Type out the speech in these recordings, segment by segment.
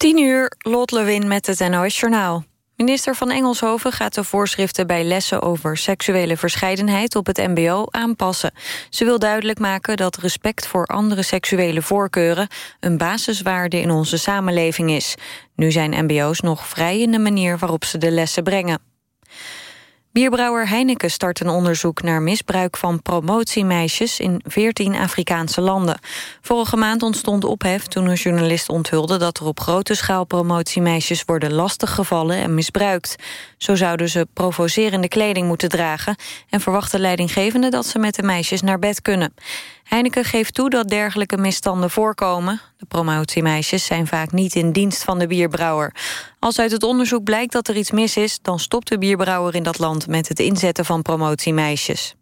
10 uur, Lot Lewin met het NOS Journaal. Minister van Engelshoven gaat de voorschriften bij lessen over seksuele verscheidenheid op het mbo aanpassen. Ze wil duidelijk maken dat respect voor andere seksuele voorkeuren een basiswaarde in onze samenleving is. Nu zijn mbo's nog vrij in de manier waarop ze de lessen brengen. Bierbrouwer Heineken start een onderzoek naar misbruik van promotiemeisjes in 14 Afrikaanse landen. Vorige maand ontstond ophef toen een journalist onthulde dat er op grote schaal promotiemeisjes worden lastiggevallen en misbruikt. Zo zouden ze provocerende kleding moeten dragen en verwachten leidinggevenden dat ze met de meisjes naar bed kunnen. Heineken geeft toe dat dergelijke misstanden voorkomen. De promotiemeisjes zijn vaak niet in dienst van de bierbrouwer. Als uit het onderzoek blijkt dat er iets mis is... dan stopt de bierbrouwer in dat land met het inzetten van promotiemeisjes.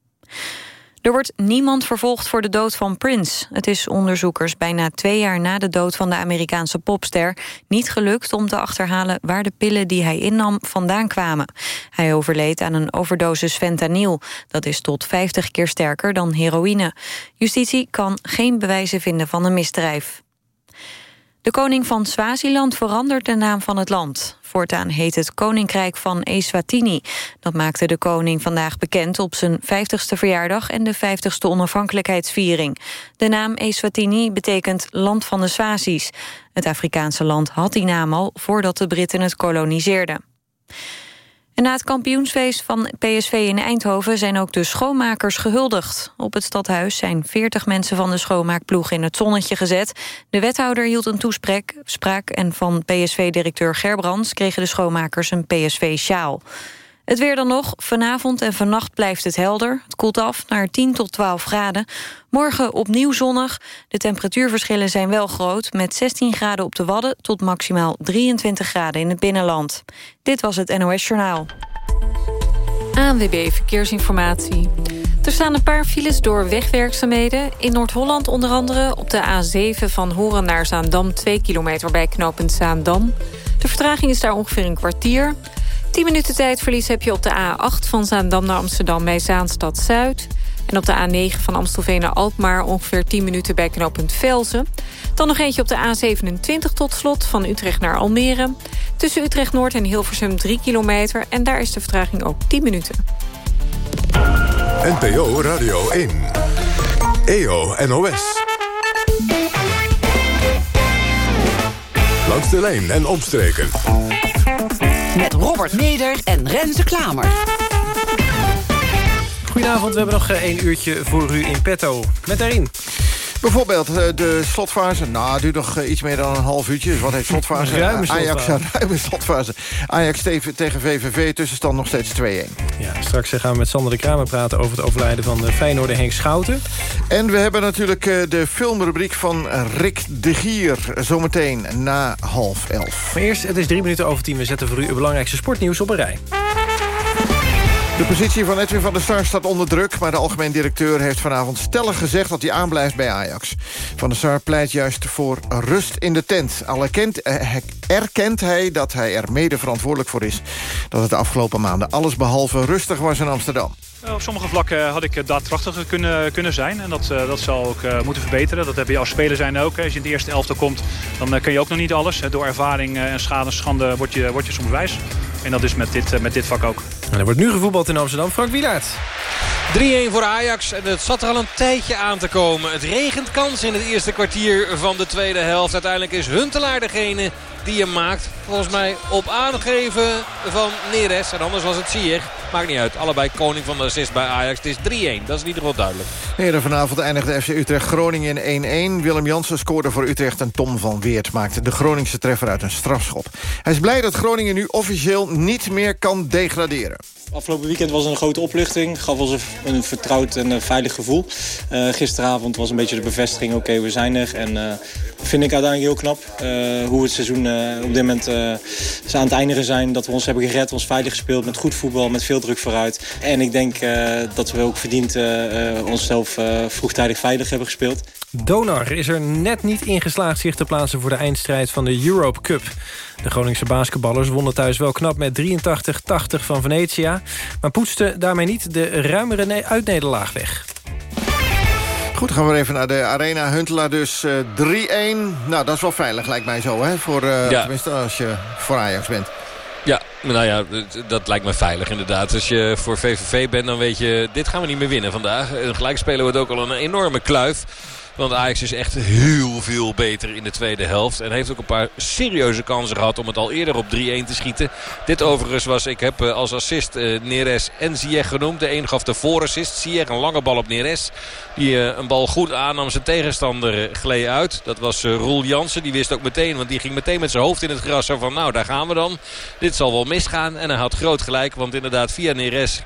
Er wordt niemand vervolgd voor de dood van Prince. Het is onderzoekers bijna twee jaar na de dood van de Amerikaanse popster... niet gelukt om te achterhalen waar de pillen die hij innam vandaan kwamen. Hij overleed aan een overdosis fentanyl. Dat is tot 50 keer sterker dan heroïne. Justitie kan geen bewijzen vinden van een misdrijf. De koning van Swaziland verandert de naam van het land. Voortaan heet het Koninkrijk van Eswatini. Dat maakte de koning vandaag bekend op zijn 50ste verjaardag... en de 50ste onafhankelijkheidsviering. De naam Eswatini betekent land van de Swazis. Het Afrikaanse land had die naam al voordat de Britten het koloniseerden. En na het kampioensfeest van PSV in Eindhoven zijn ook de schoonmakers gehuldigd. Op het stadhuis zijn 40 mensen van de schoonmaakploeg in het zonnetje gezet. De wethouder hield een toespraak en van PSV-directeur Gerbrands kregen de schoonmakers een PSV-sjaal. Het weer dan nog. Vanavond en vannacht blijft het helder. Het koelt af naar 10 tot 12 graden. Morgen opnieuw zonnig. De temperatuurverschillen zijn wel groot... met 16 graden op de Wadden tot maximaal 23 graden in het binnenland. Dit was het NOS Journaal. ANWB Verkeersinformatie. Er staan een paar files door wegwerkzaamheden. In Noord-Holland onder andere op de A7 van Horen naar Zaandam... 2 kilometer bij knooppunt Zaandam. De vertraging is daar ongeveer een kwartier... 10 minuten tijdverlies heb je op de A8 van Zaandam naar Amsterdam bij Zaanstad Zuid. En op de A9 van Amstelveen naar Alkmaar ongeveer 10 minuten bij knooppunt Velzen. Dan nog eentje op de A27 tot slot van Utrecht naar Almere. Tussen Utrecht Noord en Hilversum 3 kilometer. En daar is de vertraging ook 10 minuten. NPO Radio 1. EO NOS. Langs de lijn en omstreken met Robert Neder en Renze Klamer. Goedenavond, we hebben nog eh, één uurtje voor u in petto. Met daarin... Bijvoorbeeld eh, de slotfase. Nou, het duurt nog eh, iets meer dan een half uurtje. Dus wat heeft slotfase? Ruime slotfase. Ajax, ruime slotfase. Ajax tegen VVV, tussenstand nog steeds 2-1. Ja, straks gaan we met Sander de Kramer praten... over het overlijden van de Feyenoord Henk Schouten. En we hebben natuurlijk de filmrubriek van Rick de Gier. Zometeen na half elf. Maar eerst, het is drie minuten over tien. We zetten voor u het belangrijkste sportnieuws op een rij. De positie van Edwin van der Sar staat onder druk... maar de algemeen directeur heeft vanavond stellig gezegd... dat hij aanblijft bij Ajax. Van der Sar pleit juist voor rust in de tent. Al erkent, eh, hij dat hij er mede verantwoordelijk voor is... dat het de afgelopen maanden alles behalve rustig was in Amsterdam. Eh, op sommige vlakken had ik daadkrachtiger kunnen, kunnen zijn. En dat, eh, dat zal ook moeten verbeteren. Dat heb je als speler zijn ook. Als je in de eerste elftal komt, dan kun je ook nog niet alles. Door ervaring en schade en schande word je, word je soms wijs. En dat is met dit, met dit vak ook. En er wordt nu gevoetbald in Amsterdam. Frank Wielaert. 3-1 voor Ajax. En het zat er al een tijdje aan te komen. Het regent kans in het eerste kwartier van de tweede helft. Uiteindelijk is Huntelaar degene die hem maakt. Volgens mij op aangeven van Neres. En anders was het Sier. Maakt niet uit. Allebei koning van de assist bij Ajax. Het is 3-1. Dat is in ieder geval duidelijk. Eerder vanavond eindigde FC Utrecht Groningen in 1-1. Willem Jansen scoorde voor Utrecht en Tom van Weert maakte de Groningse treffer uit een strafschop. Hij is blij dat Groningen nu officieel niet meer kan degraderen. Afgelopen weekend was een grote opluchting. Gaf ons een vertrouwd en veilig gevoel. Uh, gisteravond was een beetje de bevestiging, oké, we zijn er. En uh, vind ik uiteindelijk heel knap uh, hoe het seizoen op dit moment aan het eindigen zijn. Dat we ons hebben gered, ons veilig gespeeld met goed voetbal, met veel druk vooruit. En ik denk dat we ook verdiend onszelf vroegtijdig veilig hebben gespeeld. Donar is er net niet ingeslaagd zich te plaatsen voor de eindstrijd van de Europe Cup. De Groningse basketballers wonnen thuis wel knap met 83-80 van Venetia... maar poetsten daarmee niet de ruimere uitnederlaag weg. Goed, gaan we even naar de Arena Huntelaar. Dus uh, 3-1. Nou, dat is wel veilig, lijkt mij zo, hè? Voor, uh, ja. Tenminste, als je voor Ajax bent. Ja, nou ja, dat lijkt me veilig inderdaad. Als je voor VVV bent, dan weet je... dit gaan we niet meer winnen vandaag. En gelijk spelen we het ook al een enorme kluif. Want Ajax is echt heel veel beter in de tweede helft. En heeft ook een paar serieuze kansen gehad om het al eerder op 3-1 te schieten. Dit overigens was, ik heb eh, als assist uh, Neres en Ziyech genoemd. De een gaf de voorassist. Ziyech een lange bal op Neres. Die uh, een bal goed aannam. Zijn tegenstander gleed uit. Dat was Roel Jansen. Die wist ook meteen, want die ging meteen met zijn hoofd in het gras. Zo van, nou daar gaan we dan. Dit zal wel misgaan. En hij had groot gelijk. Want inderdaad via Neres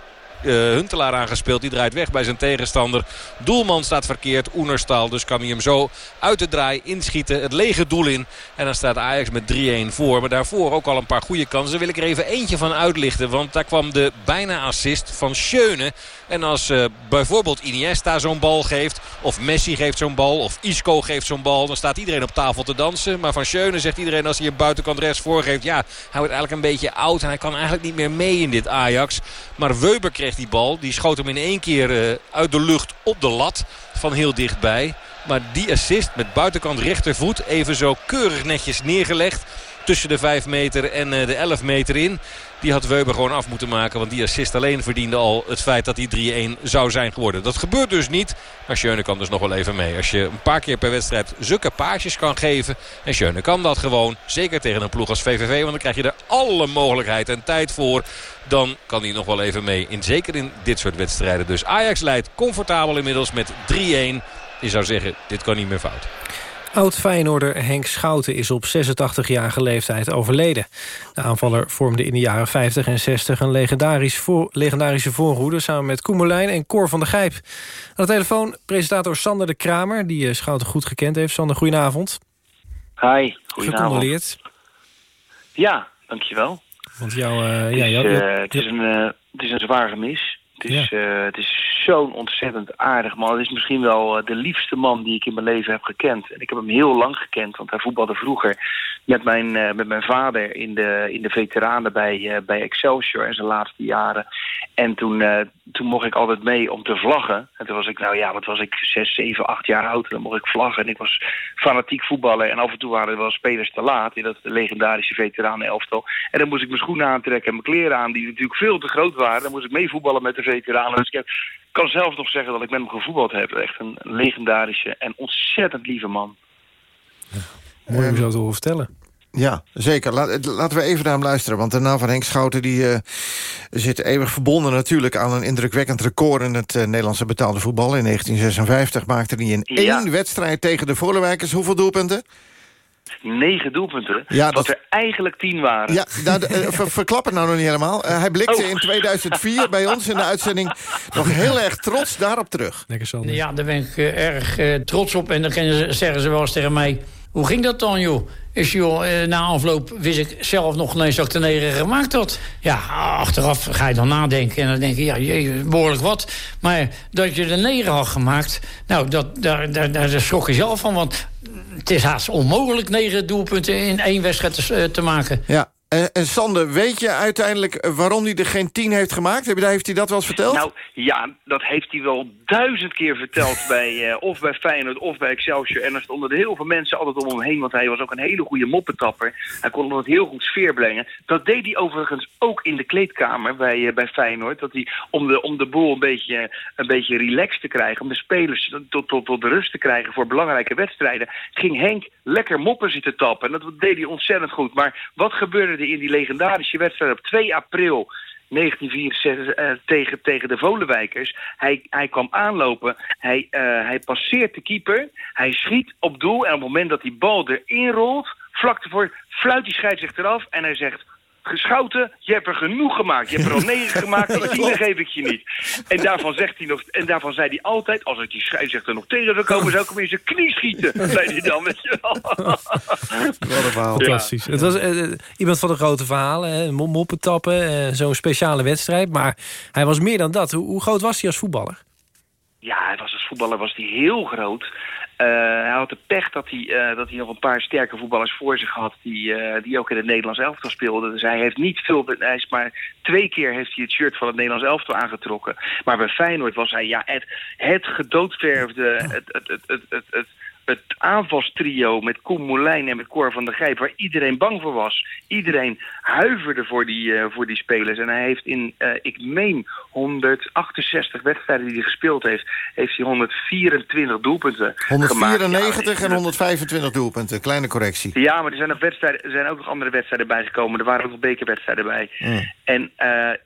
Huntelaar aangespeeld. Die draait weg bij zijn tegenstander. Doelman staat verkeerd. Oenerstaal. Dus kan hij hem zo uit de draai inschieten. Het lege doel in. En dan staat Ajax met 3-1 voor. Maar daarvoor ook al een paar goede kansen. Daar wil ik er even eentje van uitlichten. Want daar kwam de bijna assist van Schöne. En als uh, bijvoorbeeld Iniesta zo'n bal geeft... of Messi geeft zo'n bal... of Isco geeft zo'n bal... dan staat iedereen op tafel te dansen. Maar van Schöne zegt iedereen als hij een buitenkant rechts voorgeeft... ja, hij wordt eigenlijk een beetje oud... en hij kan eigenlijk niet meer mee in dit Ajax. Maar Weber kreeg die bal. Die schoot hem in één keer uh, uit de lucht op de lat van heel dichtbij. Maar die assist met buitenkant rechtervoet... even zo keurig netjes neergelegd tussen de 5 meter en uh, de 11 meter in. Die had Weber gewoon af moeten maken. Want die assist alleen verdiende al het feit dat hij 3-1 zou zijn geworden. Dat gebeurt dus niet. Maar Schöne kan dus nog wel even mee. Als je een paar keer per wedstrijd zulke paasjes kan geven. En Schöne kan dat gewoon. Zeker tegen een ploeg als VVV. Want dan krijg je er alle mogelijkheid en tijd voor. Dan kan hij nog wel even mee. In, zeker in dit soort wedstrijden. Dus Ajax leidt comfortabel inmiddels met 3-1. Je zou zeggen, dit kan niet meer fout. Oud-Feyenoorder Henk Schouten is op 86-jarige leeftijd overleden. De aanvaller vormde in de jaren 50 en 60 een legendarisch voor, legendarische voorhoede... samen met Koemerlijn en Cor van der Gijp. Aan de telefoon presentator Sander de Kramer... die eh, Schouten goed gekend heeft. Sander, goedenavond. Hi, goedenavond. Gecondoleerd. Ja, dankjewel. Want jouw... Uh, het, ja, is, jou, uh, het, is een, uh, het is een zwaar gemis. Het is, ja. het is zo'n ontzettend aardig man. Het is misschien wel de liefste man die ik in mijn leven heb gekend. En ik heb hem heel lang gekend, want hij voetbalde vroeger met mijn, uh, met mijn vader in de, in de veteranen bij, bij Excelsior in zijn laatste jaren. En toen, toen mocht ik altijd mee om te vlaggen. En toen was ik, nou ja, wat was ik, zes, zeven, acht jaar oud. En dan mocht ik vlaggen en ik was fanatiek voetballen. En af en toe waren er wel spelers te laat in dat legendarische veteranen elftal. En dan moest ik mijn schoenen aantrekken en mijn kleren aan, die natuurlijk veel te groot waren. Dan moest ik meevoetballen met de veteranen. Dus ik heb, kan zelf nog zeggen dat ik met hem gevoetbald heb. Echt een legendarische en ontzettend lieve man. Ja. Mooi om zo te horen vertellen. Ja, zeker. Laat, laten we even naar hem luisteren. Want de naam van Henk Schouten die, uh, zit eeuwig verbonden natuurlijk... aan een indrukwekkend record in het uh, Nederlandse betaalde voetbal. In 1956 maakte hij in één wedstrijd tegen de Voorlewijkers. Hoeveel doelpunten? Negen doelpunten, ja, dat er eigenlijk tien waren. Ja, nou, uh, ver, verklap het nou nog niet helemaal. Uh, hij blikte oh. in 2004 bij ons in de uitzending nog heel erg trots daarop terug. Lekker. Ja, daar ben ik uh, erg trots op. En dan zeggen ze wel eens tegen mij... Hoe ging dat dan, joh? Is joh, na afloop wist ik zelf nog ineens dat ik de negen gemaakt had. Ja, achteraf ga je dan nadenken en dan denk je, ja, jee, behoorlijk wat. Maar dat je de negen had gemaakt, nou, dat, daar, daar, daar schrok je zelf van. Want het is haast onmogelijk negen doelpunten in één wedstrijd te, te maken. Ja, en, en Sander, weet je uiteindelijk waarom hij er geen tien heeft gemaakt? Heeft hij dat wel eens verteld? Nou, ja, dat heeft hij wel duizend keer verteld. bij, uh, of bij Feyenoord of bij Excelsior. En er stonden er heel veel mensen altijd om hem heen. Want hij was ook een hele goede moppetapper. Hij kon altijd heel goed sfeer brengen. Dat deed hij overigens ook in de kleedkamer bij, uh, bij Feyenoord. Dat hij, om de, om de boel een beetje, een beetje relaxed te krijgen... om de spelers tot, tot, tot rust te krijgen voor belangrijke wedstrijden... ging Henk lekker moppen zitten tappen. En dat deed hij ontzettend goed. Maar wat gebeurde in die legendarische wedstrijd op 2 april 1964 uh, tegen, tegen de Volenwijkers. Hij, hij kwam aanlopen, hij, uh, hij passeert de keeper, hij schiet op doel... en op het moment dat die bal erin rolt, vlak ervoor, fluit die scheidsrechter af... en hij zegt, Geschouten, je hebt er genoeg gemaakt. Je hebt er al negen gemaakt, die tiende geef ik je niet. En daarvan, zegt hij nog, en daarvan zei hij altijd... als ik die scheidsrechter nog tegen zou komen... zou ik hem in zijn knie schieten. zei hij dan, weet je wel. Wat een verhaal. Fantastisch. Het was uh, iemand van de grote verhalen. Moppen tappen, uh, zo'n speciale wedstrijd. Maar hij was meer dan dat. Hoe, hoe groot was hij als voetballer? Ja, hij was als voetballer was hij heel groot. Hij had de pech dat hij, dat hij nog een paar sterke voetballers voor zich had... die, die ook in het Nederlands elftal speelden. Dus hij heeft niet veel... Hij is maar twee keer heeft hij het shirt van het Nederlands elftal aangetrokken. Maar bij Feyenoord was hij ja, het, het gedoodverfde... Het, het, het, het, het, aanvalstrio met Koen Moulijn en met Cor van der Gijp... waar iedereen bang voor was. Iedereen huiverde voor die, uh, voor die spelers. En hij heeft in, uh, ik meen, 168 wedstrijden die hij gespeeld heeft... heeft hij 124 doelpunten 194 en 125 doelpunten, kleine correctie. Ja, maar er zijn, nog wedstrijden, er zijn ook nog andere wedstrijden bijgekomen. Er waren ook nog bekerwedstrijden bij. Mm. En uh,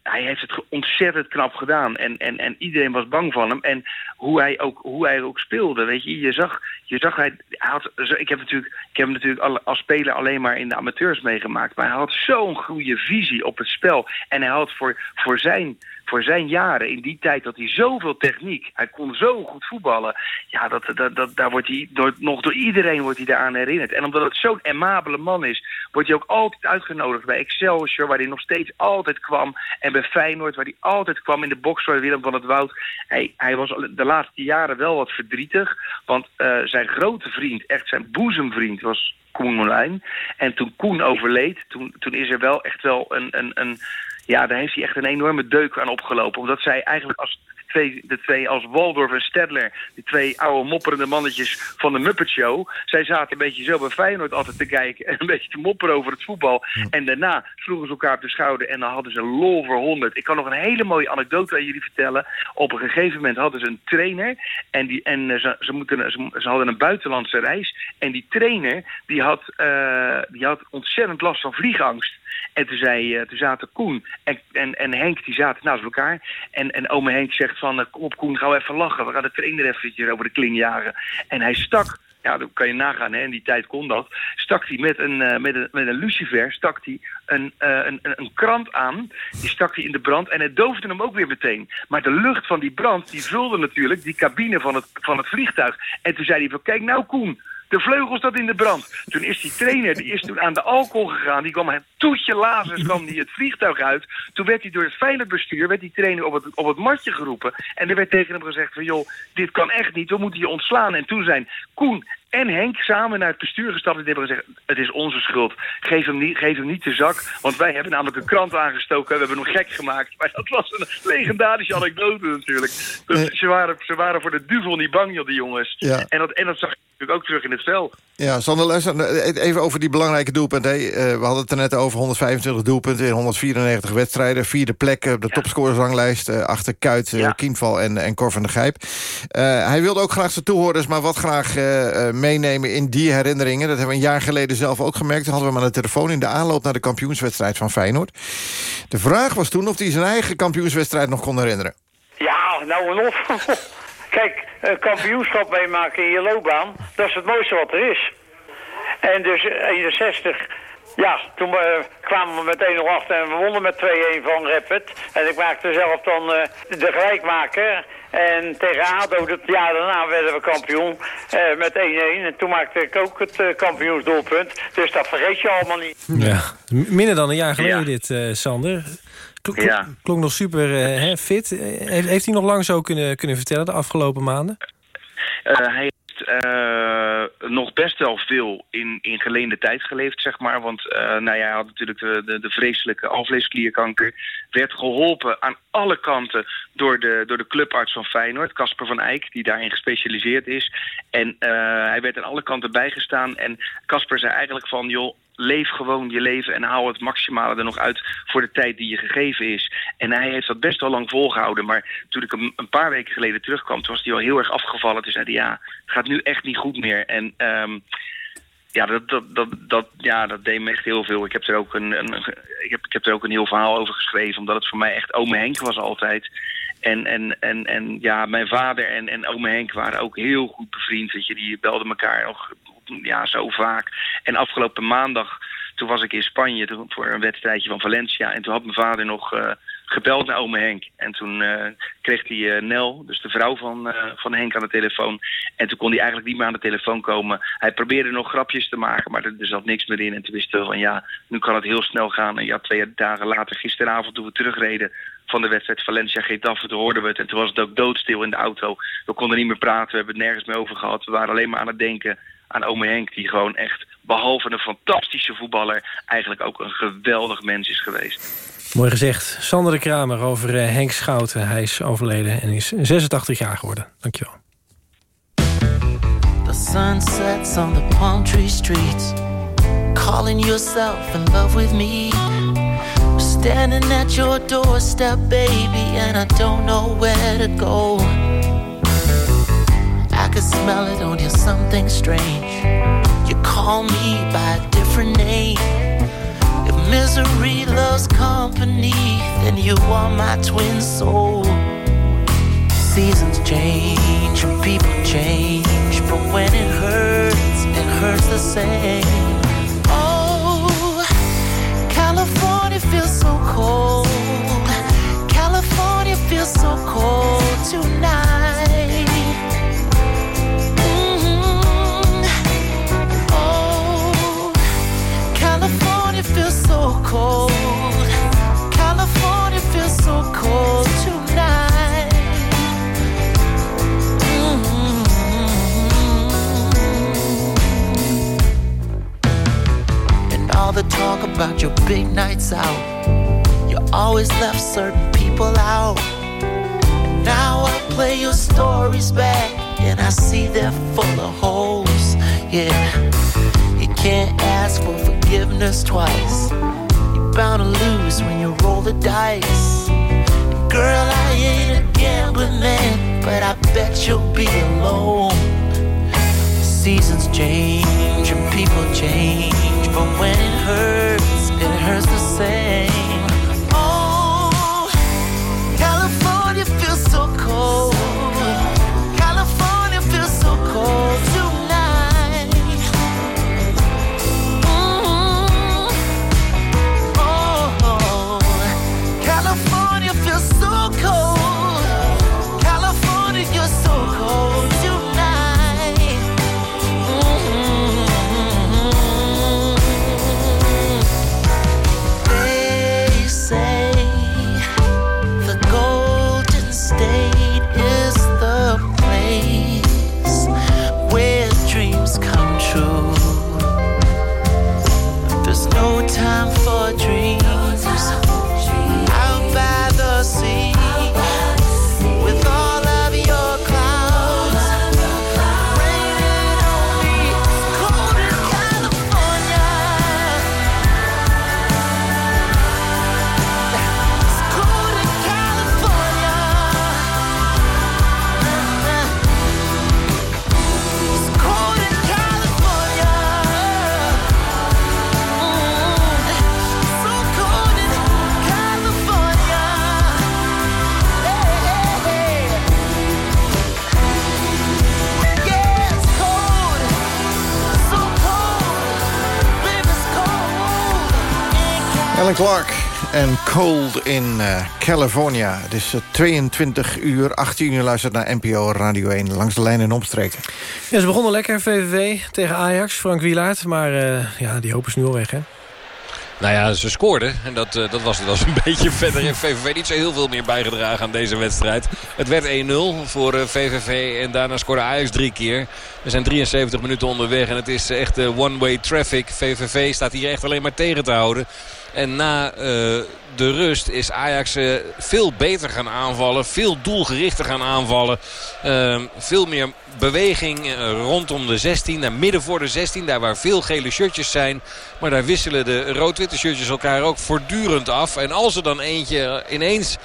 hij heeft het ontzettend knap gedaan. En, en, en iedereen was bang van hem. En hoe hij ook, hoe hij ook speelde, weet je. Je zag, je zag hij, had, ik heb natuurlijk, ik heb hem natuurlijk als speler alleen maar in de amateurs meegemaakt. Maar hij had zo'n goede visie op het spel. En hij had voor, voor zijn voor zijn jaren, in die tijd dat hij zoveel techniek, hij kon zo goed voetballen. Ja, dat, dat, dat, daar wordt hij door, nog door iedereen wordt hij daaraan herinnerd. En omdat het zo'n amabele man is, wordt hij ook altijd uitgenodigd bij Excelsior, waar hij nog steeds altijd kwam. En bij Feyenoord, waar hij altijd kwam in de box voor Willem van het Woud. Hij, hij was de laatste jaren wel wat verdrietig, want uh, zijn grote vriend, echt zijn boezemvriend, was Koen Molijn. En toen Koen overleed, toen, toen is er wel echt wel een, een, een ja, daar heeft hij echt een enorme deuk aan opgelopen. Omdat zij eigenlijk als twee, de twee als Waldorf en Stedler... die twee oude mopperende mannetjes van de Muppet Show... zij zaten een beetje zo bij Feyenoord altijd te kijken... en een beetje te mopperen over het voetbal. En daarna sloegen ze elkaar op de schouder en dan hadden ze lol voor honderd. Ik kan nog een hele mooie anekdote aan jullie vertellen. Op een gegeven moment hadden ze een trainer... en, die, en eh, ze, ze, moeten, ze, ze hadden een buitenlandse reis... en die trainer die had, uh, die had ontzettend last van vliegangst. En toen, zei, uh, toen zaten Koen en, en, en Henk, die zaten naast elkaar. En, en ome Henk zegt van, uh, kom op Koen, ga even lachen. We gaan de trainer eventjes over de kling jagen. En hij stak ja, dan kan je nagaan, hè, in die tijd kon dat. Stak hij met een, uh, met een, met een lucifer stak hij een, uh, een, een krant aan. Die stak hij in de brand en het doofde hem ook weer meteen. Maar de lucht van die brand, die vulde natuurlijk die cabine van het, van het vliegtuig. En toen zei hij van, kijk nou Koen, de vleugel staat in de brand. Toen is die trainer die is toen aan de alcohol gegaan. Die kwam een toetje lazers kwam die het vliegtuig uit. Toen werd hij door het veiligheidsbestuur, werd die trainer op het, op het matje geroepen. En er werd tegen hem gezegd van, joh, dit kan echt niet. We moeten je ontslaan. En toen zijn Koen en Henk samen naar het bestuur gestapt en hebben gezegd... het is onze schuld, geef hem, niet, geef hem niet de zak... want wij hebben namelijk een krant aangestoken, we hebben hem gek gemaakt. Maar dat was een legendarische anekdote natuurlijk. Dus ze, waren, ze waren voor de duvel niet bang, joh, die jongens. Ja. En, dat, en dat zag je natuurlijk ook terug in het spel. Ja, Sander even over die belangrijke doelpunten. Uh, we hadden het er net over 125 doelpunten in 194 wedstrijden. Vierde plek op de ja. topscorersranglijst uh, achter Kuit, uh, ja. Kienval en, en Cor van der Gijp. hij wilde ook graag zijn toehoorders, maar wat graag meenemen in die herinneringen. Dat hebben we een jaar geleden zelf ook gemerkt. Toen hadden we hem aan de telefoon in de aanloop naar de kampioenswedstrijd van Feyenoord. De vraag was toen of hij zijn eigen kampioenswedstrijd nog kon herinneren. Ja, nou en of. Kijk, een kampioenschap meemaken in je loopbaan, dat is het mooiste wat er is. En dus 61, ja, toen uh, kwamen we met 1-0 achter en we wonnen met 2-1 van Rapid. En ik maakte zelf dan uh, de gelijkmaker. En tegen ADO, het jaar daarna werden we kampioen uh, met 1-1. En toen maakte ik ook het uh, kampioensdoelpunt. Dus dat vergeet je allemaal niet. Ja, minder dan een jaar geleden ja. dit, uh, Sander. Klonk, ja. klonk nog super hè, fit. Heeft, heeft hij nog lang zo kunnen, kunnen vertellen de afgelopen maanden? hij uh, nog best wel veel in, in geleende tijd geleefd, zeg maar. Want uh, nou ja, hij had natuurlijk de, de, de vreselijke alvleesklierkanker. Werd geholpen aan alle kanten door de, door de clubarts van Feyenoord, Casper van Eyck, die daarin gespecialiseerd is. En uh, hij werd aan alle kanten bijgestaan. En Casper zei eigenlijk van, joh, leef gewoon je leven en hou het maximale er nog uit voor de tijd die je gegeven is. En hij heeft dat best wel lang volgehouden. Maar toen ik een, een paar weken geleden terugkwam, toen was hij al heel erg afgevallen. Toen zei hij, ja, het gaat nu echt niet goed meer. En um, ja, dat, dat, dat, dat, ja, dat deed me echt heel veel. Ik heb, er ook een, een, ik, heb, ik heb er ook een heel verhaal over geschreven, omdat het voor mij echt ome Henk was altijd. En, en, en, en ja, mijn vader en, en ome Henk waren ook heel goed bevriend. Je, die belden elkaar nog ja, zo vaak. En afgelopen maandag, toen was ik in Spanje voor een wedstrijdje van Valencia. En toen had mijn vader nog, uh, gebeld naar ome Henk. En toen eh, kreeg hij Nel, dus de vrouw van, van Henk, aan de telefoon. En toen kon hij eigenlijk niet meer aan de telefoon komen. Hij probeerde nog grapjes te maken, maar er, zat niks meer in. En toen wisten we van ja, nu kan het heel snel gaan. En ja, twee dagen later, gisteravond toen we terugreden van de wedstrijd Valencia-Getafe, toen hoorden we het. En toen was het ook doodstil in de auto. We konden niet meer praten, we hebben het nergens meer over gehad. We waren alleen maar aan het denken aan ome Henk... die gewoon echt, behalve een fantastische voetballer... eigenlijk ook een geweldig mens is geweest. Mooi gezegd. Sander de Kramer over uh, Henk Schouten. Hij is overleden en is 86 jaar geworden. Dankjewel. The sun sets on the palm tree streets Calling yourself in love with me Standing at your doorstep, baby And I don't know where to go Can smell it on you, something strange You call me by a different name If misery loves company, then you are my twin soul. Seasons change and people change, but when it hurts, it hurts the same. Oh, California feels so cold. California feels so cold tonight. Cold. California feels so cold tonight. Mm-hmm. And all the talk about your big nights out, you always left certain people out. And now I play your stories back, and I see they're full of holes. Yeah, you can't ask for forgiveness twice bound to lose when you roll the dice. Girl, I ain't a gambling man, but I bet you'll be alone. Seasons change and people change, but when it hurts, it hurts the same. Cold in uh, California. Het is 22 eh, uur, 18 uur luistert naar NPO Radio 1... langs de lijn en omstreken. Ja, ze begonnen lekker, VVV tegen Ajax, Frank Wielaert. Maar uh, ja, die hoop is nu al weg, hè? Nou ja, ze scoorden. En dat, dat was, dat was een beetje verder. in VVV niet zo heel veel meer bijgedragen aan deze wedstrijd. Het werd 1-0 voor VVV. En daarna scoorde Ajax drie keer. We zijn 73 minuten onderweg. En het is echt one-way traffic. VVV staat hier echt alleen maar tegen te houden. En na uh, de rust is Ajax uh, veel beter gaan aanvallen. Veel doelgerichter gaan aanvallen. Uh, veel meer beweging uh, rondom de 16. Naar midden voor de 16. Daar waar veel gele shirtjes zijn. Maar daar wisselen de rood-witte shirtjes elkaar ook voortdurend af. En als er dan eentje ineens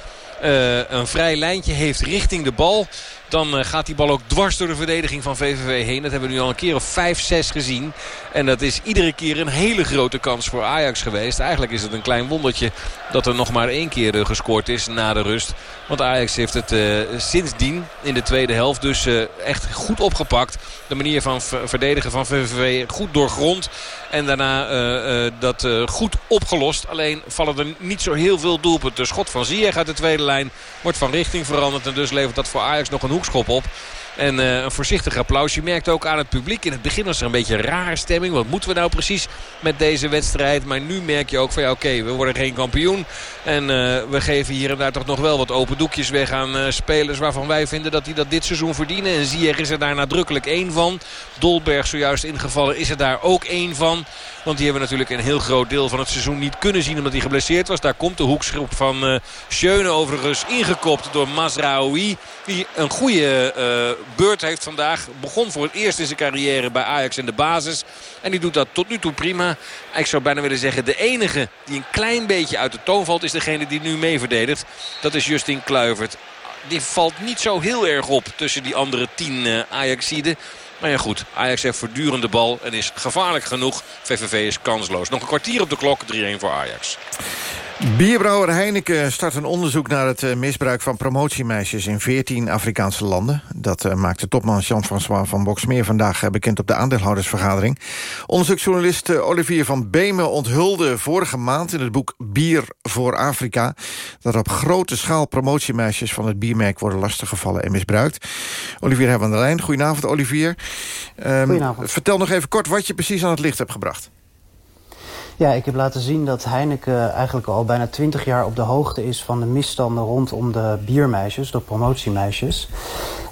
een vrij lijntje heeft richting de bal Dan eh, gaat die bal ook dwars door de verdediging van VVV heen. Dat hebben we nu al een keer of 5, 6 gezien. En dat is iedere keer een hele grote kans voor Ajax geweest. Eigenlijk is het een klein wondertje dat er nog maar één keer eh, gescoord is na de rust. Want Ajax heeft het uh, sindsdien in de tweede helft dus echt goed opgepakt. De manier van verdedigen van VVV goed doorgrond. En daarna dat goed opgelost. Alleen vallen er niet zo heel veel doelpunten. Schot van Ziyech uit de tweede lijn wordt van richting veranderd. En dus levert dat voor Ajax nog een hoekschop op. En uh, een voorzichtig applaus. Je merkt ook aan het publiek. In het begin was er een beetje een rare stemming. Wat moeten we nou precies met deze wedstrijd? Maar nu merk je ook van ja oké, we worden geen kampioen. En uh, we geven hier en daar toch nog wel wat open doekjes weg aan uh, spelers waarvan wij vinden dat die dat dit seizoen verdienen. En Ziyech is er daar nadrukkelijk één van. Dolberg zojuist ingevallen is er daar ook één van. Want die hebben natuurlijk een heel groot deel van het seizoen niet kunnen zien omdat hij geblesseerd was. Daar komt de hoekschop van uh, Schöne overigens ingekopt door Mazraoui. Die een goede uh, beurt heeft vandaag. Begon voor het eerst in zijn carrière bij Ajax in de basis. En die doet dat tot nu toe prima. Ik zou bijna willen zeggen de enige die een klein beetje uit de toon valt is degene die nu mee verdedigt. Dat is Justin Kluivert. Die valt niet zo heel erg op tussen die andere tien uh, Ajaxiden. Maar ja goed, Ajax heeft voortdurende bal en is gevaarlijk genoeg. VVV is kansloos. Nog een kwartier op de klok, 3-1 voor Ajax. Bierbrouwer Heineken start een onderzoek naar het misbruik van promotiemeisjes in 14 Afrikaanse landen. Dat uh, maakte topman Jean-François van Boksmeer vandaag uh, bekend op de aandeelhoudersvergadering. Onderzoeksjournalist Olivier van Beemen onthulde vorige maand in het boek Bier voor Afrika dat op grote schaal promotiemeisjes van het biermerk worden lastiggevallen en misbruikt. Olivier hebben aan de lijn. Goedenavond Olivier. Um, Goedenavond. Vertel nog even kort wat je precies aan het licht hebt gebracht. Ja, ik heb laten zien dat Heineken eigenlijk al bijna twintig jaar op de hoogte is van de misstanden rondom de biermeisjes, de promotiemeisjes.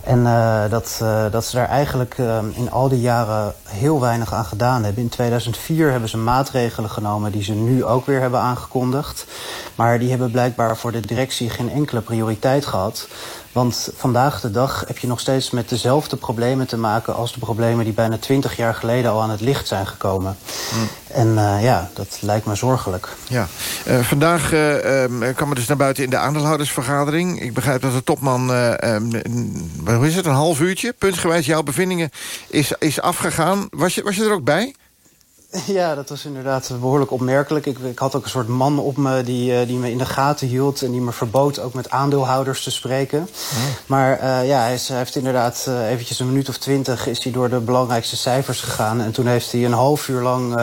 En uh, dat, uh, dat ze daar eigenlijk uh, in al die jaren heel weinig aan gedaan hebben. In 2004 hebben ze maatregelen genomen die ze nu ook weer hebben aangekondigd. Maar die hebben blijkbaar voor de directie geen enkele prioriteit gehad. Want vandaag de dag heb je nog steeds met dezelfde problemen te maken... als de problemen die bijna twintig jaar geleden al aan het licht zijn gekomen. Mm. En uh, ja, dat lijkt me zorgelijk. Ja. Uh, vandaag uh, kwam er dus naar buiten in de aandeelhoudersvergadering. Ik begrijp dat de topman, um, hoe is het, een half uurtje... puntsgewijs jouw bevindingen is, is afgegaan. Was je, was je er ook bij? Ja, dat was inderdaad behoorlijk opmerkelijk. Ik, ik, had ook een soort man op me die, uh, die me in de gaten hield... en die me verbood ook met aandeelhouders te spreken. Oh. Maar uh, ja, hij, is, hij, heeft inderdaad uh, eventjes een minuut of twintig... is hij door de belangrijkste cijfers gegaan. En toen heeft hij een half uur lang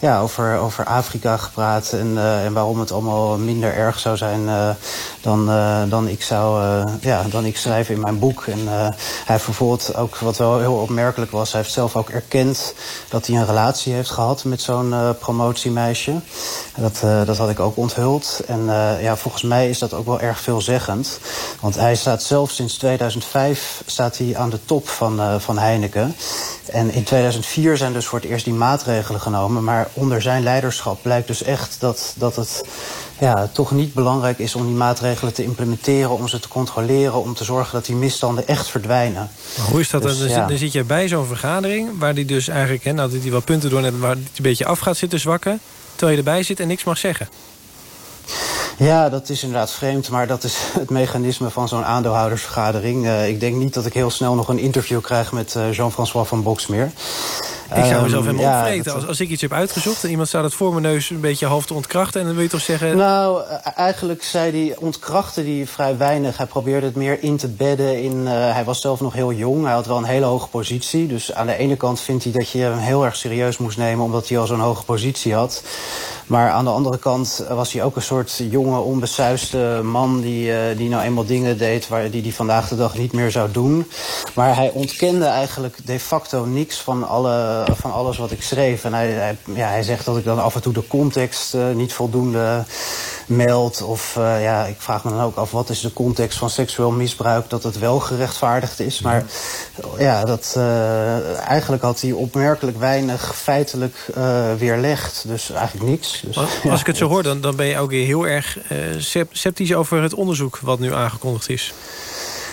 ja, over, over Afrika gepraat... En, en waarom het allemaal minder erg zou zijn dan, dan, ik zou, ja, dan ik schrijf in mijn boek. En hij heeft bijvoorbeeld ook, wat wel heel opmerkelijk was... hij heeft zelf ook erkend dat hij een relatie heeft heeft gehad met zo'n uh, promotiemeisje. Dat, uh, dat had ik ook onthuld. En uh, ja, volgens mij is dat ook wel erg veelzeggend. Want hij staat zelf sinds 2005 staat hij aan de top van, van Heineken. En in 2004 zijn dus voor het eerst die maatregelen genomen. Maar onder zijn leiderschap blijkt dus echt dat, dat het ja, toch niet belangrijk is om die maatregelen te implementeren... om ze te controleren, om te zorgen dat die misstanden echt verdwijnen. Maar hoe is dat? Dus, dan, ja. dan zit je bij zo'n vergadering... waar die dus eigenlijk, hè, nou, dat hij wel punten door waar hij een beetje af gaat zitten zwakken... terwijl je erbij zit en niks mag zeggen. Ja, dat is inderdaad vreemd, maar dat is het mechanisme van zo'n aandeelhoudersvergadering. Uh, ik denk niet dat ik heel snel nog een interview krijg met uh, Jean-François van Boksmeer. Ik zou mezelf helemaal um, ja, opvreten. Als, als ik iets heb uitgezocht en iemand staat het voor mijn neus een beetje half te ontkrachten... en dan wil je toch zeggen... Nou, eigenlijk zei hij, ontkrachtte hij vrij weinig. Hij probeerde het meer in te bedden. In, uh, hij was zelf nog heel jong, hij had wel een hele hoge positie. Dus aan de ene kant vindt hij dat je hem heel erg serieus moest nemen... omdat hij al zo'n hoge positie had. Maar aan de andere kant was hij ook een soort jonge, onbesuisde man... die, uh, die nou eenmaal dingen deed waar, die hij vandaag de dag niet meer zou doen. Maar hij ontkende eigenlijk de facto niks van, alle, van alles wat ik schreef. En hij, hij, ja, hij zegt dat ik dan af en toe de context uh, niet voldoende meld. Of uh, ja, ik vraag me dan ook af, wat is de context van seksueel misbruik... dat het wel gerechtvaardigd is. Maar ja, dat, uh, eigenlijk had hij opmerkelijk weinig feitelijk uh, weerlegd. Dus eigenlijk niks. Dus, als, ja, als ik het zo hoor, dan, dan ben je ook weer heel erg sceptisch over het onderzoek... wat nu aangekondigd is.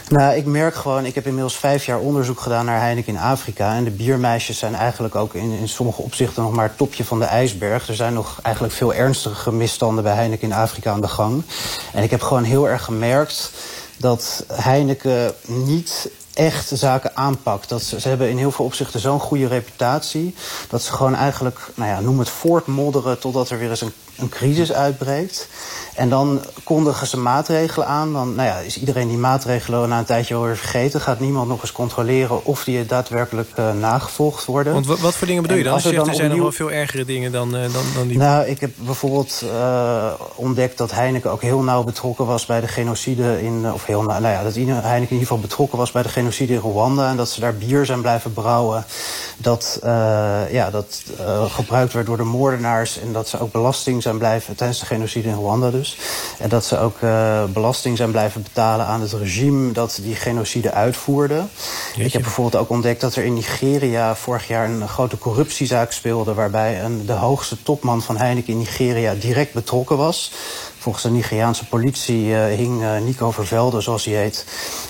Nou, ik merk gewoon, ik heb inmiddels vijf jaar onderzoek gedaan naar Heineken in Afrika. En de biermeisjes zijn eigenlijk ook in, in sommige opzichten nog maar het topje van de ijsberg. Er zijn nog eigenlijk veel ernstige misstanden bij Heineken in Afrika aan de gang. En ik heb gewoon heel erg gemerkt dat Heineken niet echt zaken aanpakt. Dat ze, ze hebben in heel veel opzichten zo'n goede reputatie... dat ze gewoon eigenlijk, nou ja, noem het voortmodderen... totdat er weer eens een, een crisis uitbreekt. En dan kondigen ze maatregelen aan. Dan nou ja, is iedereen die maatregelen na een tijdje alweer vergeten. Gaat niemand nog eens controleren of die daadwerkelijk uh, nagevolgd worden. Want wat voor dingen bedoel je dan? Als je zegt, er zijn nog wel veel ergere dingen dan, uh, dan, dan die... Nou, ik heb bijvoorbeeld uh, ontdekt dat Heineken ook heel nauw betrokken was bij de genocide in... Of heel nauw, nou ja, dat Heineken in ieder geval betrokken was bij de genocide in Rwanda. En dat ze daar bier zijn blijven brouwen. Dat, ja, dat gebruikt werd door de moordenaars. En dat ze ook belasting zijn blijven tijdens de genocide in Rwanda dus. En dat ze ook uh, belasting zijn blijven betalen aan het regime dat die genocide uitvoerde. Jeetje. Ik heb bijvoorbeeld ook ontdekt dat er in Nigeria vorig jaar een grote corruptiezaak speelde... waarbij een, de hoogste topman van Heineken in Nigeria direct betrokken was. Volgens de Nigeriaanse politie uh, hing uh, Nico Vervelde, zoals hij heet...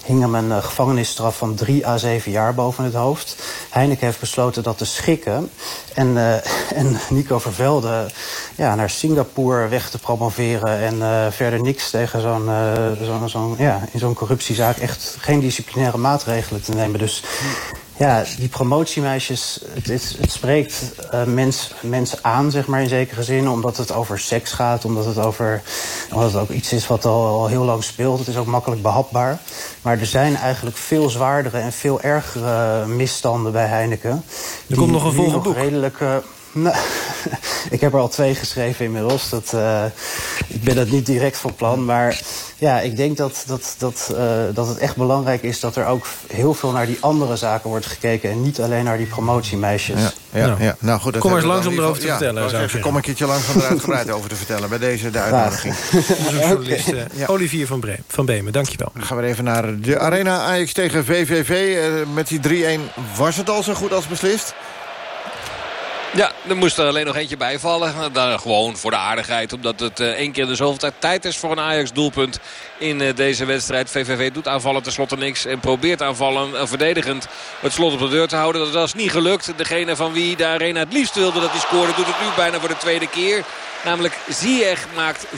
hing hem een uh, gevangenisstraf van drie à zeven jaar boven het hoofd. Heineken heeft besloten dat te schikken. En, en Nico Vervelde ja, naar Singapore weg te promoveren... en verder niks tegen zo'n zo, zo ja, in zo'n corruptiezaak... echt geen disciplinaire maatregelen te nemen. Dus ja, die promotiemeisjes, het, het, het spreekt uh, mensen mens aan, zeg maar, in zekere zin. Omdat het over seks gaat, omdat het, over, omdat het ook iets is wat al, al heel lang speelt. Het is ook makkelijk behapbaar. Maar er zijn eigenlijk veel zwaardere en veel ergere misstanden bij Heineken. Er komt nog een volgend boek. Redelijk, uh, nou, ik heb er al twee geschreven inmiddels. Dat, uh, ik ben dat niet direct van plan, maar ja, ik denk dat, dat, dat, uh, dat het echt belangrijk is... dat er ook heel veel naar die andere zaken wordt gekeken... en niet alleen naar die promotiemeisjes. Ja, ja, nou, ja. nou goed. Kom eens langs om erover te ja, vertellen. Zou even, kom een keertje langs om er uitgebreid over te vertellen... bij deze de uitnodiging. Journalist uh, ja. Olivier van, Breem, van Beemen, dankjewel. Dan gaan we even naar de Arena Ajax tegen VVV. Uh, met die 3-1 was het al zo goed als beslist? Ja, er moest er alleen nog eentje bijvallen. Dan gewoon voor de aardigheid. Omdat het uh, één keer de zoveel tijd tijd is voor een Ajax doelpunt in uh, deze wedstrijd. VVV doet aanvallen tenslotte niks. En probeert aanvallen uh, verdedigend het slot op de deur te houden. Dat was niet gelukt. Degene van wie de arena het liefst wilde dat hij scoorde doet het nu bijna voor de tweede keer. Namelijk Ziyech maakt 4-1.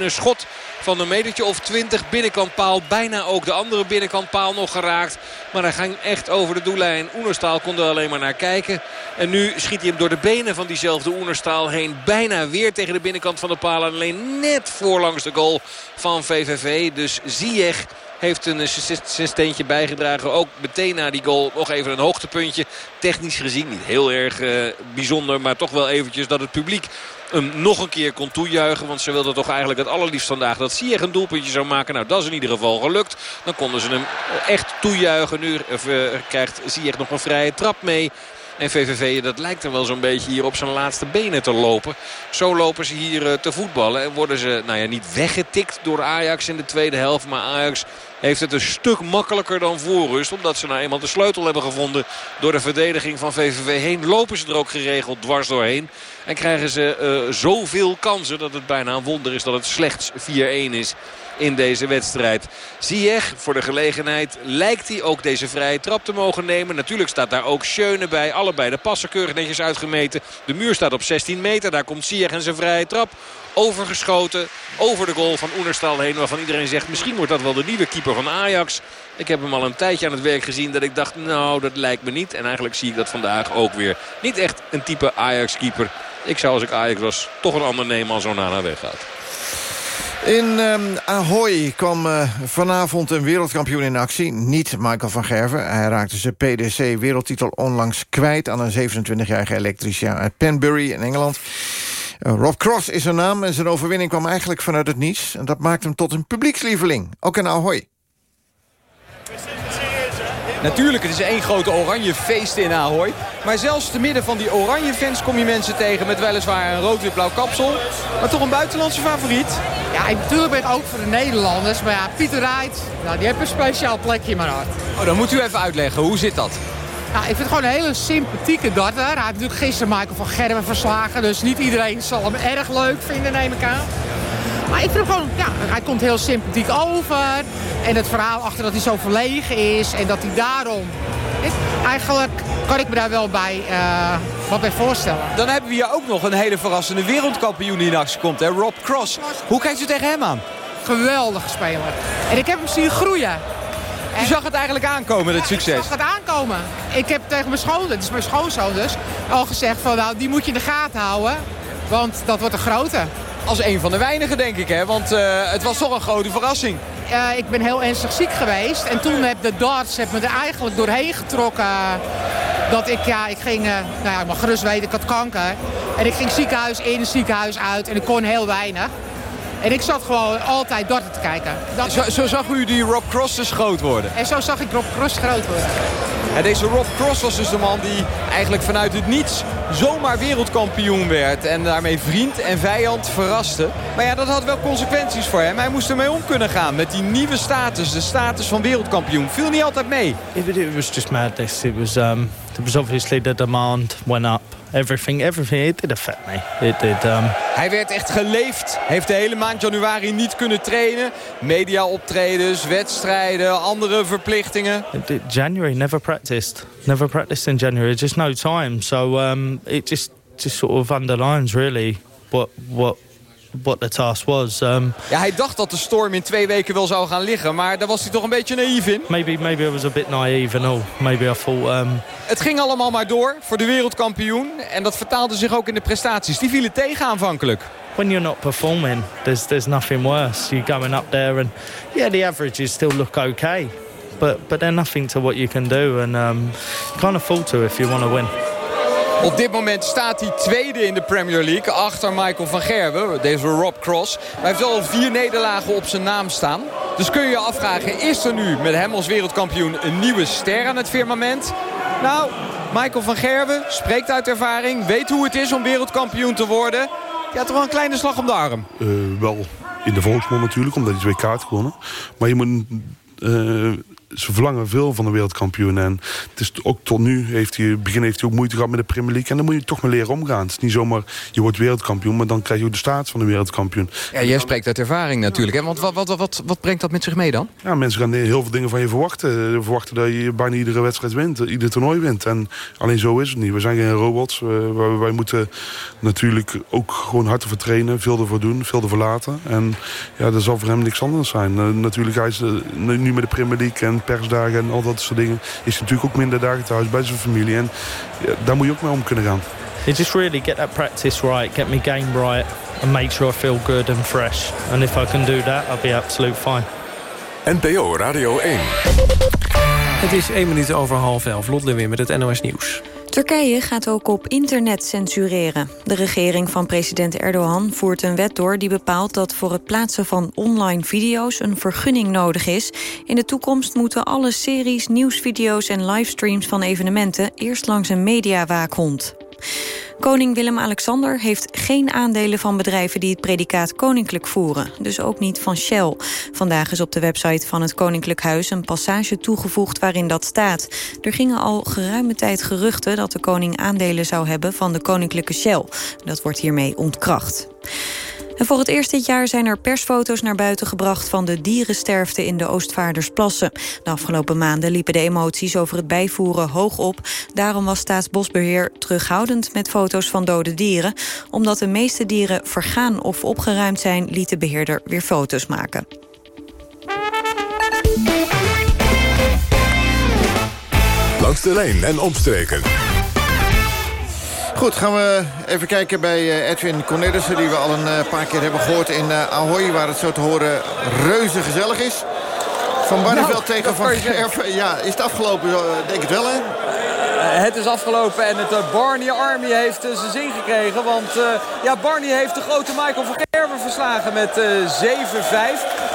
Een schot van een metertje of 20 binnenkantpaal. Bijna ook de andere binnenkantpaal nog geraakt. Maar hij ging echt over de doellijn. Oenerstaal kon er alleen maar naar kijken. En nu schiet hij hem door de benen van diezelfde Oenerstaal heen. Bijna weer tegen de binnenkant van de paal. En alleen net voorlangs de goal van VVV. Dus Ziyech heeft een steentje bijgedragen. Ook meteen na die goal nog even een hoogtepuntje. Technisch gezien niet heel erg uh, bijzonder. Maar toch wel eventjes dat het publiek hem nog een keer kon toejuichen. Want ze wilden toch eigenlijk het allerliefst vandaag dat Ziyech een doelpuntje zou maken. Nou, dat is in ieder geval gelukt. Dan konden ze hem echt toejuichen. Nu uh, krijgt Ziyech nog een vrije trap mee. En VVV, dat lijkt er wel zo'n beetje hier op zijn laatste benen te lopen. Zo lopen ze hier uh, te voetballen. En worden ze, nou ja, niet weggetikt door Ajax in de tweede helft. Maar Ajax heeft het een stuk makkelijker dan voor rust. Omdat ze nou eenmaal de sleutel hebben gevonden door de verdediging van VVV heen. Lopen ze er ook geregeld dwars doorheen. En krijgen ze uh, zoveel kansen dat het bijna een wonder is dat het slechts 4-1 is in deze wedstrijd. Ziyech voor de gelegenheid lijkt hij ook deze vrije trap te mogen nemen. Natuurlijk staat daar ook Schöne bij. Allebei de passen netjes uitgemeten. De muur staat op 16 meter. Daar komt Ziyech en zijn vrije trap overgeschoten. Over de goal van Oenerstal heen. Waarvan iedereen zegt misschien wordt dat wel de nieuwe keeper van Ajax. Ik heb hem al een tijdje aan het werk gezien dat ik dacht nou dat lijkt me niet. En eigenlijk zie ik dat vandaag ook weer. Niet echt een type Ajax keeper. Ik zou als ik Ajax was toch een ander nemen als Onana weggaat. In um, Ahoy kwam uh, vanavond een wereldkampioen in actie. Niet Michael van Gerven. Hij raakte zijn PDC-wereldtitel onlangs kwijt... aan een 27-jarige elektricien uit Penbury in Engeland. Uh, Rob Cross is zijn naam en zijn overwinning kwam eigenlijk vanuit het niets. En dat maakt hem tot een publiekslieveling, ook in Ahoy. Natuurlijk, het is één grote oranje feest in Ahoy. Maar zelfs te midden van die oranje fans kom je mensen tegen... met weliswaar een rood-wit-blauw kapsel. Maar toch een buitenlandse favoriet. Ja, ik natuurlijk ben ik ook voor de Nederlanders. Maar ja, Pieter Rijt, nou, die heeft een speciaal plekje in mijn hart. Oh, dan moet u even uitleggen. Hoe zit dat? Ja, ik vind het gewoon een hele sympathieke darter. Hij heeft natuurlijk gisteren Michael van Gerwen verslagen. Dus niet iedereen zal hem erg leuk vinden, neem ik aan. Maar ik vind hem gewoon, ja, hij komt heel sympathiek over. En het verhaal achter dat hij zo verlegen is en dat hij daarom... Eigenlijk kan ik me daar wel bij, uh, wat bij voorstellen. Dan hebben we hier ook nog een hele verrassende wereldkampioen die in actie komt, hè? Rob Cross. Hoe kijkt u tegen hem aan? geweldige speler. En ik heb hem zien groeien. Je zag het eigenlijk aankomen, dit succes. Ik zag het aankomen. Ik heb tegen mijn schoon, het is mijn schoonzoon dus, al gezegd van nou, die moet je in de gaten houden. Want dat wordt een grote. Als een van de weinigen, denk ik, hè? Want uh, het was toch een grote verrassing. Uh, ik ben heel ernstig ziek geweest. En toen heb de darts heb me er eigenlijk doorheen getrokken. Dat ik, ja, ik ging, uh, nou ja, ik mag gerust weten, ik had kanker. En ik ging ziekenhuis in, ziekenhuis uit. En ik kon heel weinig. En ik zat gewoon altijd darten te kijken. Dat... Zo, zo, zag u die Rob Cross dus groot worden? En zo zag ik Rob Cross groot worden. En deze Rob Cross was dus de man die eigenlijk vanuit het niets zomaar wereldkampioen werd. En daarmee vriend en vijand verraste. Maar ja, dat had wel consequenties voor hem. Hij moest ermee om kunnen gaan met die nieuwe status. De status van wereldkampioen. Viel niet altijd mee. It, it was just madness. It was, um, it was obviously the demand went up everything, everything. It did affect me. It did, um... Hij werd echt geleefd. Heeft de hele maand januari niet kunnen trainen. Media optredens, wedstrijden, andere verplichtingen. January, never practiced. Never practiced in January. Just no time. So um, it just, just sort of underlines really what, what what the task was. Um, ja, hij dacht dat de storm in twee weken wel zou gaan liggen. Maar daar was hij toch een beetje naïef in. Maybe, maybe I was a bit naive and all. Maybe I thought... Um... Het ging allemaal maar door voor de wereldkampioen. En dat vertaalde zich ook in de prestaties. Die vielen tegen aanvankelijk. When you're not performing, there's, there's nothing worse. You're going up there and... Yeah, the averages still look okay. But, but they're nothing to what you can do. And um, you can't afford to if you want to win. Op dit moment staat hij tweede in de Premier League. Achter Michael van Gerwen, deze Rob Cross. Hij heeft al vier nederlagen op zijn naam staan. Dus kun je je afvragen, is er nu met hem als wereldkampioen een nieuwe ster aan het firmament? Nou, Michael van Gerwen spreekt uit ervaring. Weet hoe het is om wereldkampioen te worden. Ja, toch wel een kleine slag om de arm. Uh, wel in de volksmond natuurlijk, omdat hij twee kaart gewonnen. Maar je moet... Uh, ze verlangen veel van de wereldkampioen. En het is ook tot nu, heeft hij, begin heeft hij ook moeite gehad met de Premier League. En dan moet je toch maar leren omgaan. Het is niet zomaar, je wordt wereldkampioen, maar dan krijg je ook de staat van de wereldkampioen. Ja, jij spreekt uit ervaring natuurlijk. Hè? Want wat, wat, wat, wat brengt dat met zich mee dan? Ja, mensen gaan heel veel dingen van je verwachten. Ze verwachten dat je bijna iedere wedstrijd wint, ieder toernooi wint. En alleen zo is het niet. We zijn geen robots. Wij, wij moeten natuurlijk ook gewoon hard ervoor trainen, veel ervoor doen, veel ervoor laten. En ja, dat zal voor hem niks anders zijn. natuurlijk, hij is nu met de Premier League en persdagen en al dat soort dingen... is natuurlijk ook minder dagen thuis bij zijn familie. En ja, daar moet je ook mee om kunnen gaan. You just really get that practice right, get my game right... and make sure I feel good and fresh. And if I can do that, I'll be absolute fine. NPO Radio 1. Het is 1 minuut over half elf. Lot weer met het NOS Nieuws. Turkije gaat ook op internet censureren. De regering van president Erdogan voert een wet door... die bepaalt dat voor het plaatsen van online video's een vergunning nodig is. In de toekomst moeten alle series, nieuwsvideo's en livestreams van evenementen... eerst langs een mediawaakhond. Koning Willem-Alexander heeft geen aandelen van bedrijven die het predicaat koninklijk voeren. Dus ook niet van Shell. Vandaag is op de website van het Koninklijk Huis een passage toegevoegd waarin dat staat. Er gingen al geruime tijd geruchten dat de koning aandelen zou hebben van de koninklijke Shell. Dat wordt hiermee ontkracht. En voor het eerst dit jaar zijn er persfoto's naar buiten gebracht... van de dierensterfte in de Oostvaardersplassen. De afgelopen maanden liepen de emoties over het bijvoeren hoog op. Daarom was Staatsbosbeheer terughoudend met foto's van dode dieren. Omdat de meeste dieren vergaan of opgeruimd zijn... liet de beheerder weer foto's maken. Langs de lijn en omstreken. Goed, gaan we even kijken bij eh, Edwin Cornelissen... die we al een eh, paar keer hebben gehoord in uh, Ahoy... waar het zo te horen reuze gezellig is. Van Barneveld nou, tegen Van Gerven. Ja, is het afgelopen? Denk het wel, hè? Het is afgelopen en het Barney Army heeft zijn zin gekregen. Want ja, Barney heeft de grote Michael van Gerven verslagen met 7-5.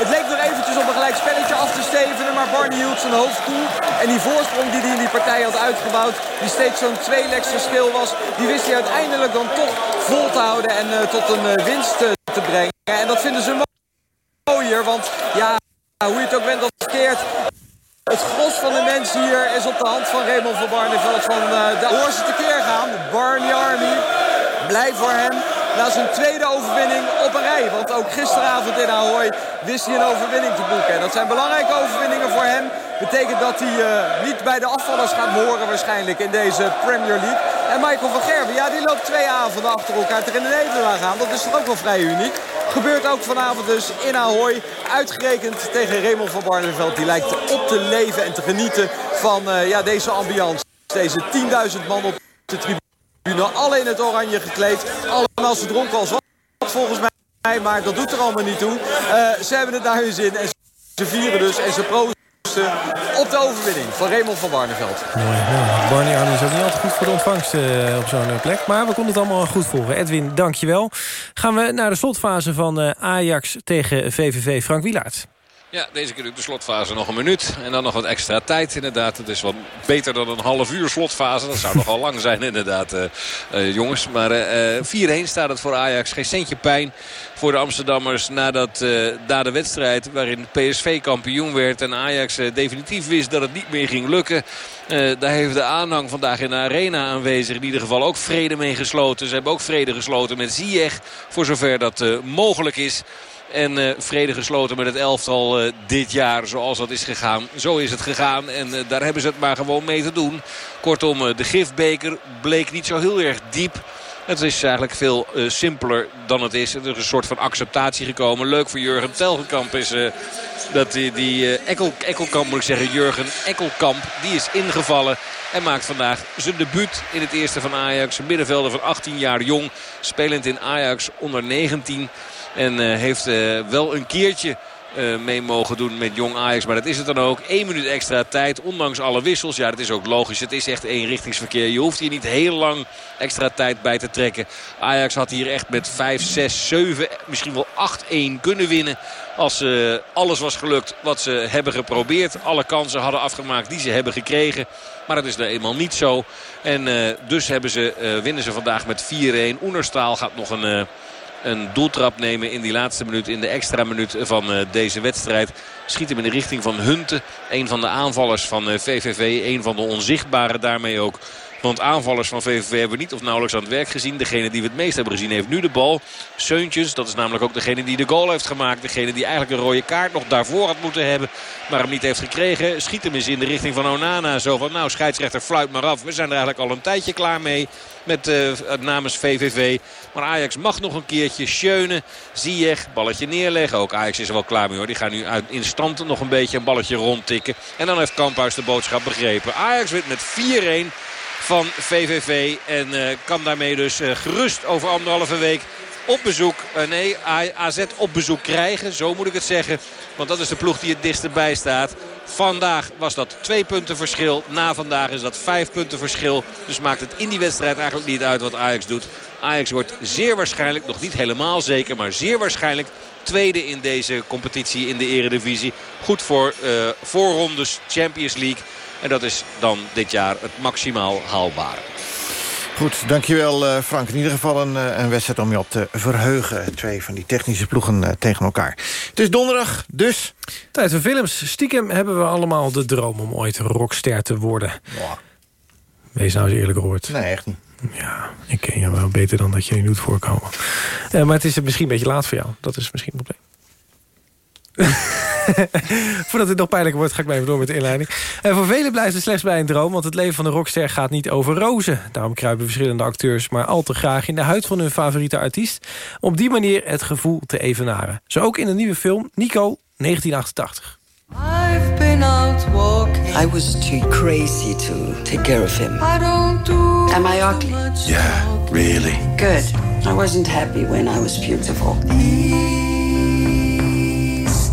Het leek nog eventjes op een gelijk spelletje af te stevenen. Maar Barney hield zijn hoofd toe. En die voorsprong die hij in die partij had uitgebouwd... die steeds zo'n twee verschil was... die wist hij uiteindelijk dan toch vol te houden... en tot een winst te brengen. En dat vinden ze mooier. Want ja, hoe je het ook bent of verkeerd... Het gros van de mensen hier is op de hand van Raymond van Barneveld van de oorste tekeer gaan. Barney Army, blij voor hem na zijn tweede overwinning op een rij. Want ook gisteravond in Ahoy wist hij een overwinning te boeken. En dat zijn belangrijke overwinningen voor hem. Betekent dat hij uh, niet bij de afvallers gaat horen waarschijnlijk in deze Premier League. En Michael van Gerwen, ja, die loopt twee avonden achter elkaar tegen de nederlaag aan. Dat is toch ook wel vrij uniek? Gebeurt ook vanavond dus in Ahoy. Uitgerekend tegen Raymond van Barneveld. Die lijkt op te leven en te genieten van uh, ja, deze ambiance. Deze 10.000 man op de tribune. Alle in het oranje gekleed. Allemaal ze dronken als wat volgens mij. Maar dat doet er allemaal niet toe. Uh, ze hebben het naar hun zin. En ze vieren dus en ze proosten op de overwinning van Raymond van Barneveld. Mooi. Ja, Barney is ook niet altijd goed voor de ontvangst uh, op zo'n plek. Maar we konden het allemaal goed volgen. Edwin, dankjewel. Gaan we naar de slotfase van Ajax tegen VVV Frank Wielaert. Ja, deze keer de slotfase nog een minuut. En dan nog wat extra tijd inderdaad. Het is wat beter dan een half uur slotfase. Dat zou nogal lang zijn inderdaad, uh, uh, jongens. Maar uh, 4-1 staat het voor Ajax. Geen centje pijn voor de Amsterdammers. Nadat na de wedstrijd waarin PSV kampioen werd. En Ajax definitief wist dat het niet meer ging lukken. daar heeft de aanhang vandaag in de arena aanwezig. In ieder geval ook vrede mee gesloten. Ze hebben ook vrede gesloten met Ziyech. Voor zover dat mogelijk is. En uh, vrede gesloten met het elftal uh, dit jaar zoals dat is gegaan. Zo is het gegaan en uh, daar hebben ze het maar gewoon mee te doen. Kortom, de gifbeker bleek niet zo heel erg diep. Het is eigenlijk veel simpeler dan het is. Er is een soort van acceptatie gekomen. Leuk voor Jurgen Telgenkamp is dat die, die Ekkel, Ekkelkamp moet ik zeggen. Jurgen Ekkelkamp. Die is ingevallen. En maakt vandaag zijn debuut in het eerste van Ajax. Een middenvelder van 18 jaar jong. Spelend in Ajax onder 19. En uh, heeft uh, wel een keertje uh, mee mogen doen met jong Ajax. Maar dat is het dan ook. 1 minuut extra tijd, ondanks alle wissels. Ja, dat is ook logisch. Het is echt eenrichtingsverkeer. Je hoeft hier niet heel lang extra tijd bij te trekken. Ajax had hier echt met 5, 6, 7, misschien wel 8-1 kunnen winnen. Als uh, alles was gelukt wat ze hebben geprobeerd. Alle kansen hadden afgemaakt die ze hebben gekregen. Maar dat is nou eenmaal niet zo. En dus hebben ze, winnen ze vandaag met 4-1. Oenerstaal gaat nog een een doeltrap nemen in die laatste minuut. In de extra minuut van uh, deze wedstrijd. Schiet hem in de richting van Hunte. Een van de aanvallers van VVV. Een van de onzichtbare daarmee ook. Want aanvallers van VVV hebben niet of nauwelijks aan het werk gezien. Degene die we het meest hebben gezien heeft nu de bal. Seuntjes, dat is namelijk ook degene die de goal heeft gemaakt. Degene die eigenlijk een rode kaart nog daarvoor had moeten hebben. Maar hem niet heeft gekregen. Schiet hem eens in de richting van Onana. Zo van nou scheidsrechter fluit maar af. We zijn er eigenlijk al een tijdje klaar mee. Met uh, namens VVV. Maar Ajax mag nog een keertje. Schöne, Ziyech, balletje neerleggen. Ook Ajax is er wel klaar mee hoor. Die gaan nu uit, in stand nog een beetje een balletje rondtikken. En dan heeft Kamphuis de boodschap begrepen. Ajax wint met 4-1 van VVV. En uh, kan daarmee dus uh, gerust over anderhalve week op bezoek, uh, nee, AZ op bezoek krijgen. Zo moet ik het zeggen. Want dat is de ploeg die het dichtst bij staat. Vandaag was dat twee punten verschil. Na vandaag is dat vijf punten verschil. Dus maakt het in die wedstrijd eigenlijk niet uit wat Ajax doet. Ajax wordt zeer waarschijnlijk, nog niet helemaal zeker, maar zeer waarschijnlijk tweede in deze competitie in de eredivisie. Goed voor voorrondes Champions League. En dat is dan dit jaar het maximaal haalbare. Goed, dankjewel uh, Frank. In ieder geval een, uh, een wedstrijd om je op te verheugen. Twee van die technische ploegen uh, tegen elkaar. Het is donderdag, dus... Tijd voor films. Stiekem hebben we allemaal de droom om ooit rockster te worden. Ja. Wees nou eens eerlijk, Robert. Nee, echt niet. Ja, ik ken je wel beter dan dat je je doet voorkomen. maar het is misschien een beetje laat voor jou. Dat is misschien een probleem. Voordat het nog pijnlijker wordt, ga ik maar even door met de inleiding. En voor velen blijft het slechts bij een droom... want het leven van een rockster gaat niet over rozen. Daarom kruipen verschillende acteurs maar al te graag... in de huid van hun favoriete artiest... om op die manier het gevoel te evenaren. Zo ook in de nieuwe film Nico 1988. I've been out walking. I was too crazy to take care of him. I don't do Am I ugly? Yeah, really. Good. I wasn't happy when I was beautiful.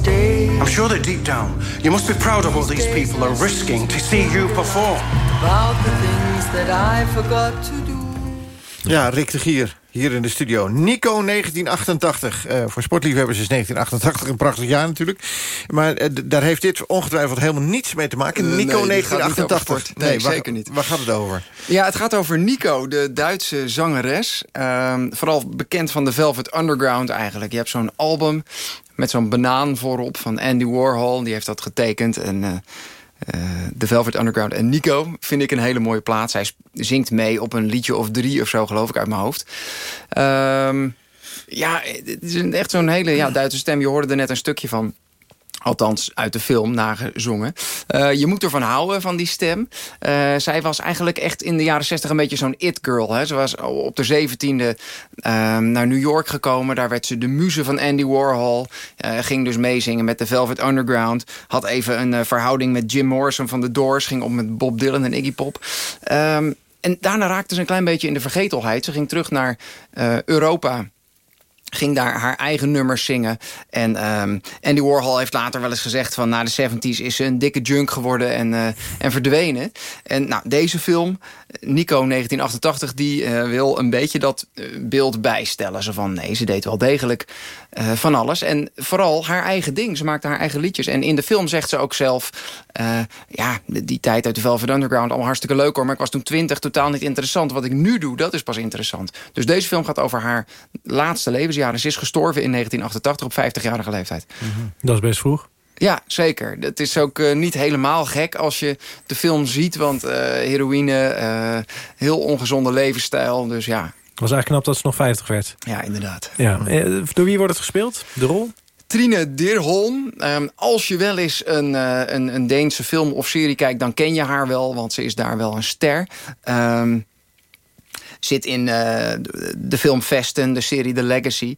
I'm sure that deep down, you must be proud of what these people are risking to see you perform. About the things that I forgot to do. Ja, Rick de Gier, hier in de studio. Nico 1988. Uh, voor sportliefhebbers is 1988 een prachtig jaar natuurlijk. Maar uh, daar heeft dit ongetwijfeld helemaal niets mee te maken. Uh, Nico nee, 1988. Nee, nee waar, zeker niet. Waar gaat het over? Ja, het gaat over Nico, de Duitse zangeres. Ehm, vooral bekend van de Velvet Underground eigenlijk. Je hebt zo'n album met zo'n banaan voorop van Andy Warhol. Die heeft dat getekend. En uh, uh, The Velvet Underground en Nico vind ik een hele mooie plaats. Hij zingt mee op een liedje of drie of zo, geloof ik, uit mijn hoofd. Um, ja, het is echt zo'n hele ja, Duitse stem. Je hoorde er net een stukje van. Althans, uit de film nagezongen. Uh, je moet ervan houden, van die stem. Uh, zij was eigenlijk echt in de jaren zestig een beetje zo'n it-girl. Ze was op de zeventiende uh, naar New York gekomen. Daar werd ze de muze van Andy Warhol. Uh, ging dus meezingen met de Velvet Underground. Had even een verhouding met Jim Morrison van The Doors. Ging op met Bob Dylan en Iggy Pop. Um, en daarna raakte ze een klein beetje in de vergetelheid. Ze ging terug naar Europa ging daar haar eigen nummers zingen. En um, Andy Warhol heeft later wel eens gezegd... van na de 70s is ze een dikke junk geworden en, uh, en verdwenen. En nou, deze film, Nico 1988... die uh, wil een beetje dat uh, beeld bijstellen. Zo van, nee, ze deed wel degelijk van alles. En vooral haar eigen ding. Ze maakte haar eigen liedjes. En in de film zegt ze ook zelf... ja, die tijd uit de Velvet Underground, allemaal hartstikke leuk hoor... maar ik was toen 20, totaal niet interessant. Wat ik nu doe, dat is pas interessant. Dus deze film gaat over haar laatste levensjaar ze is gestorven in 1988 op 50-jarige leeftijd. Mhm. Dat is best vroeg. Ja, zeker. Het is ook uh, niet helemaal gek als je de film ziet. Want heroïne, heel ongezonde levensstijl. Dus ja. Het was eigenlijk knap dat ze nog 50 werd. Ja, inderdaad. Ja. Door wie wordt het gespeeld? De rol? Trine Dirholm. Um, als je wel eens een, een, een Deense film of serie kijkt... dan ken je haar wel, want ze is daar wel een ster. Um, Zit in uh, de film Vesten, de serie The Legacy.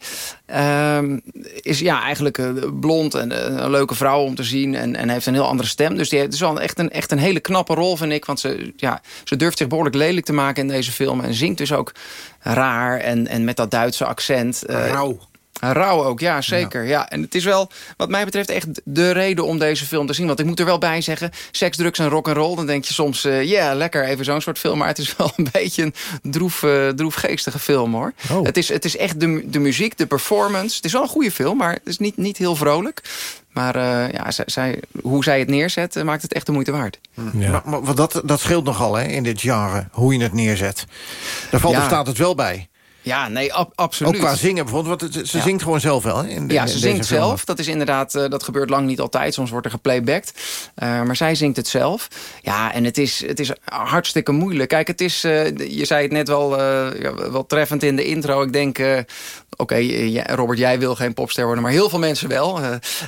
Um, is ja, eigenlijk uh, blond en uh, een leuke vrouw om te zien. En, en heeft een heel andere stem. Dus die heeft, is wel echt een, echt een hele knappe rol, vind ik. Want ze, ja, ze durft zich behoorlijk lelijk te maken in deze film. En zingt dus ook raar en, en met dat Duitse accent. Rauw. Rauw ook, ja, zeker. Ja. En het is wel, wat mij betreft, echt de reden om deze film te zien. Want ik moet er wel bij zeggen, seks, drugs en rock'n'roll... dan denk je soms, ja, uh, yeah, lekker, even zo'n soort film. Maar het is wel een beetje een droef, uh, droefgeestige film, hoor. Oh. Het, is, het is echt de, de muziek, de performance. Het is wel een goede film, maar het is niet, niet heel vrolijk. Maar uh, ja, zij, zij, hoe zij het neerzet, maakt het echt de moeite waard. Ja. Maar, maar, dat, dat scheelt nogal hè, in dit genre, hoe je het neerzet. Daar valt, ja. staat het wel bij. Ja, nee, ab absoluut. Ook qua zingen bijvoorbeeld, want het, ze ja. zingt gewoon zelf wel. Hè, in de, ja, ze in zingt film. zelf. Dat is inderdaad, uh, dat gebeurt lang niet altijd. Soms wordt er geplaybacked. Uh, maar zij zingt het zelf. Ja, en het is, het is hartstikke moeilijk. Kijk, het is, uh, je zei het net wel, ja, wel treffend in de intro. Ik denk, oké, okay, Robert, jij wil geen popster worden, maar heel veel mensen wel.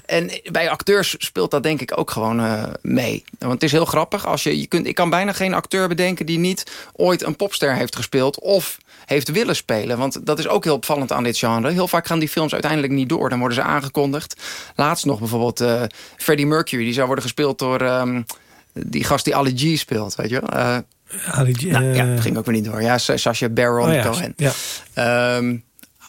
en bij acteurs speelt dat denk ik ook gewoon mee. Want het is heel grappig. Als je, je kunt, ik kan bijna geen acteur bedenken die niet ooit een popster heeft gespeeld. Of heeft willen spelen. Want dat is ook heel opvallend aan dit genre. Heel vaak gaan die films uiteindelijk niet door. Dan worden ze aangekondigd. Laatst nog bijvoorbeeld uh, Freddie Mercury. Die zou worden gespeeld door um, die gast die Ali G speelt. Weet je wel? Uh, Ali G, nou, ja, dat ging ook weer niet door. Ja, Sacha Baron oh, ja. Cohen. Ja. Um,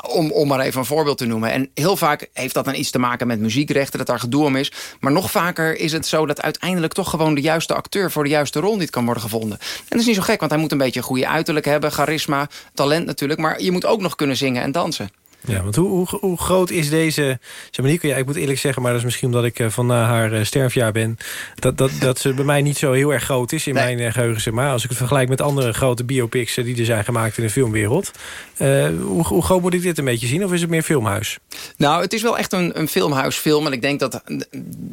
om, om maar even een voorbeeld te noemen. En heel vaak heeft dat dan iets te maken met muziekrechten... dat daar gedoe om is. Maar nog vaker is het zo dat uiteindelijk toch gewoon... de juiste acteur voor de juiste rol niet kan worden gevonden. En dat is niet zo gek, want hij moet een beetje een goede uiterlijk hebben... charisma, talent natuurlijk. Maar je moet ook nog kunnen zingen en dansen. Ja, want hoe, hoe, hoe, groot is deze... Zeg maar, Nico, ja, ik moet eerlijk zeggen, maar dat is misschien omdat ik uh, van na haar uh, sterfjaar ben... Dat, dat, dat ze bij mij niet zo heel erg groot is in nee. mijn geheugen. Zeg maar als ik het vergelijk met andere grote biopics die er zijn gemaakt in de filmwereld. hoe, hoe groot moet ik dit een beetje zien? Of is het meer filmhuis? Nou, het is wel echt een, een filmhuisfilm. En ik denk dat,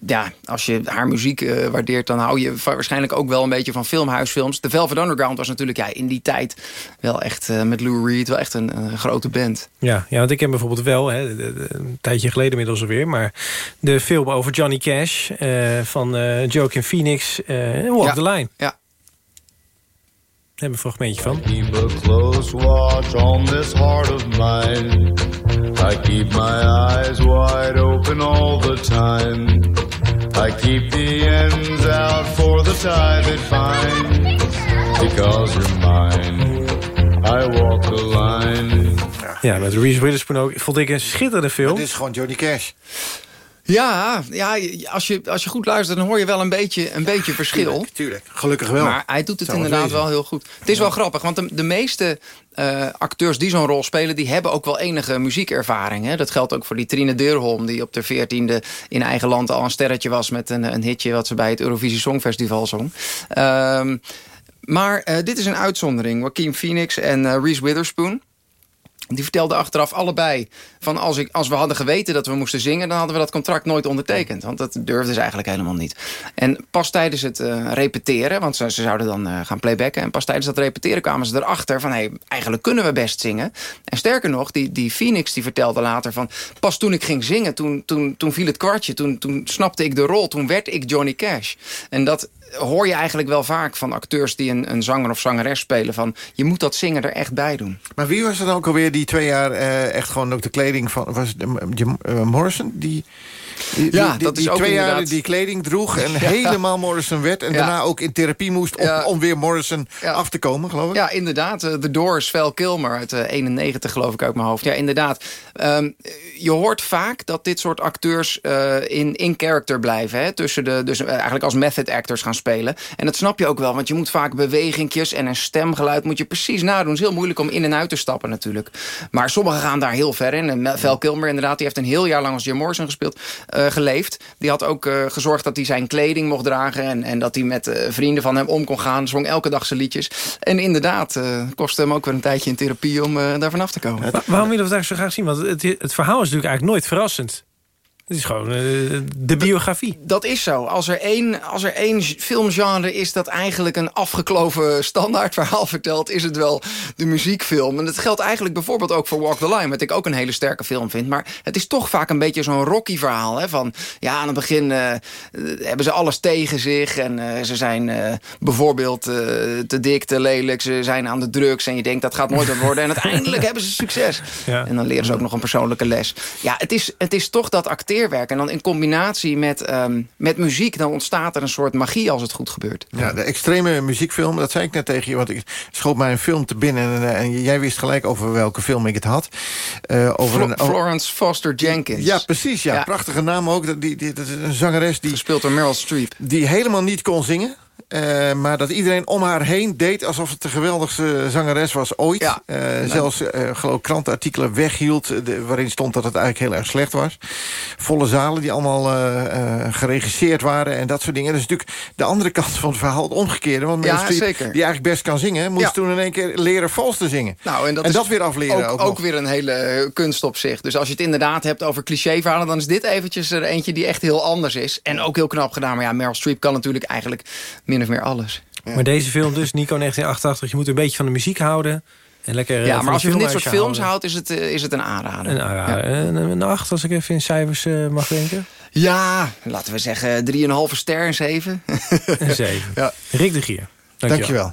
ja, als je haar muziek waardeert... dan hou je waarschijnlijk ook wel een beetje van filmhuisfilms. The Velvet Underground was natuurlijk ja, in die tijd wel echt met Lou Reed... wel echt een, een grote band. Ja, ja, want ik ken bijvoorbeeld wel, hè, een tijdje geleden inmiddels alweer... maar de film over Johnny Cash uh, van uh, Joaquin Phoenix, uh, Walk ja. the Line. Ja. Daar hebben we een fragmentje van. Keep a close watch on this heart of mine. I keep my eyes wide open all the time. I keep the ends out for the tide that finds. Because you're mine. I walk the line. Ja, met Reese Witherspoon ook. Vond ik een schitterende film. Het is gewoon Johnny Cash. Ja, ja als, je, als je goed luistert, dan hoor je wel een beetje, een beetje verschil. Tuurlijk, tuurlijk, gelukkig wel. Maar hij doet het Zou inderdaad wel heel goed. Het is ja. wel grappig, want de, de meeste uh, acteurs die zo'n rol spelen... die hebben ook wel enige muziekervaring. Hè? Dat geldt ook voor die Trine Deurholm... die op de veertiende in eigen land al een sterretje was... met een, een hitje wat ze bij het Eurovisie Songfestival zong. Um, maar uh, dit is een uitzondering. Joaquin Phoenix en uh, Reese Witherspoon... Die vertelden achteraf allebei van als, ik, als we hadden geweten dat we moesten zingen... dan hadden we dat contract nooit ondertekend. Want dat durfden ze eigenlijk helemaal niet. En pas tijdens het uh, repeteren, want ze, zouden dan gaan playbacken... en pas tijdens dat repeteren kwamen ze erachter van... hey, eigenlijk kunnen we best zingen. En sterker nog, die, die Phoenix die vertelde later van... pas toen ik ging zingen, toen, toen, toen viel het kwartje. Toen, toen snapte ik de rol, toen werd ik Johnny Cash. En dat hoor je eigenlijk wel vaak van acteurs die een, een zanger of zangeres spelen... van je moet dat zingen er echt bij doen. Maar wie was dan ook alweer die twee jaar uh, echt gewoon ook de kleding van... was het, uh, Morrison? Die, die, ja, die, dat die is ook twee jaar inderdaad- die kleding droeg en Ja. helemaal Morrison werd... en Ja. daarna ook in therapie moest om, Ja. om weer Morrison af te komen, geloof ik. Ja, inderdaad. eh, The Doors, Val Kilmer uit eh, 91 geloof ik uit mijn hoofd. Ja, inderdaad. Ehm, je hoort vaak dat dit soort acteurs eh, in, in character blijven. Hè? Tussen de, dus eigenlijk als method actors gaan spelen. En dat snap je ook wel, want je moet vaak bewegingjes en een stemgeluid moet je precies nadoen. Het is heel moeilijk om in en uit te stappen natuurlijk. Maar sommigen gaan daar heel ver in. En Val Kilmer inderdaad, die heeft een heel jaar lang als Jim Morrison gespeeld, geleefd. Die had ook eh, gezorgd dat hij zijn kleding mocht dragen. En, en dat hij met eh, vrienden van hem om kon gaan. Zong elke dag zijn liedjes. En inderdaad, eh kostte hem ook weer een tijdje in therapie om eh, daar vanaf te komen. Wa- Waarom willen we het eigenlijk zo graag zien? Want het, het verhaal is natuurlijk eigenlijk nooit verrassend. Het is gewoon eh, de biografie. Dat is zo. Als er één, als er één filmgenre is dat eigenlijk een afgekloven standaard verhaal vertelt... is het wel de muziekfilm. En dat geldt eigenlijk bijvoorbeeld ook voor Walk the Line... wat ik ook een hele sterke film vind. Maar het is toch vaak een beetje zo'n Rocky verhaal. Hè? Van, ja, aan het begin eh, eh, hebben ze alles tegen zich... en ze zijn bijvoorbeeld te dik, te lelijk... ze zijn aan de drugs en je denkt dat gaat nooit wat worden... en uiteindelijk hebben ze succes. Ja. En dan leren ze ook nog een persoonlijke les. Ja, het is, het is toch dat acteerwerk. En dan in combinatie met, ehm, met muziek... dan ontstaat er een soort magie als het goed gebeurt. Ja, de extreme muziekfilm, dat zei ik net tegen je... want ik schoot mij een film te binnen... en, eh, en jij wist gelijk over welke film ik het had. Eh, over Flo- een, Florence Foster Jenkins. Ja, precies. Ja. Ja. Prachtige naam ook. Dat, die, die, dat is een zangeres die... Gespeeld door Meryl Streep. Die helemaal niet kon zingen. Eh, maar dat iedereen om haar heen deed alsof het de geweldigste zangeres was ooit. Eh, zelfs, eh, geloof ik, krantenartikelen weghield... de- waarin stond dat het eigenlijk heel erg slecht was. Volle zalen die allemaal geregisseerd waren en dat soort dingen. Dat is natuurlijk de andere kant van het verhaal, het omgekeerde. Want Ja, zeker. die eigenlijk best kan zingen... moest Ja. toen in één keer leren vals te zingen. Nou, en dat, en dat weer afleren ook, ook, weer een hele kunst op zich. Dus als je het inderdaad hebt over clichéverhalen... dan is dit eventjes er eentje die echt heel anders is. En ook heel knap gedaan. Maar ja, Meryl Streep kan natuurlijk eigenlijk min of meer alles. Maar deze film dus, Nico 1988... je moet een beetje van de muziek houden. En lekker, eh, Ja, maar als je van dit soort films houden. houdt, is het, eh, is het een aanrader. Een aanrader. Een, een acht, als ik even in cijfers eh, mag denken. Ja, laten we zeggen 3,5 ster en 7. Een zeven. Ja. Rick de Gier. Dankjewel. Ay,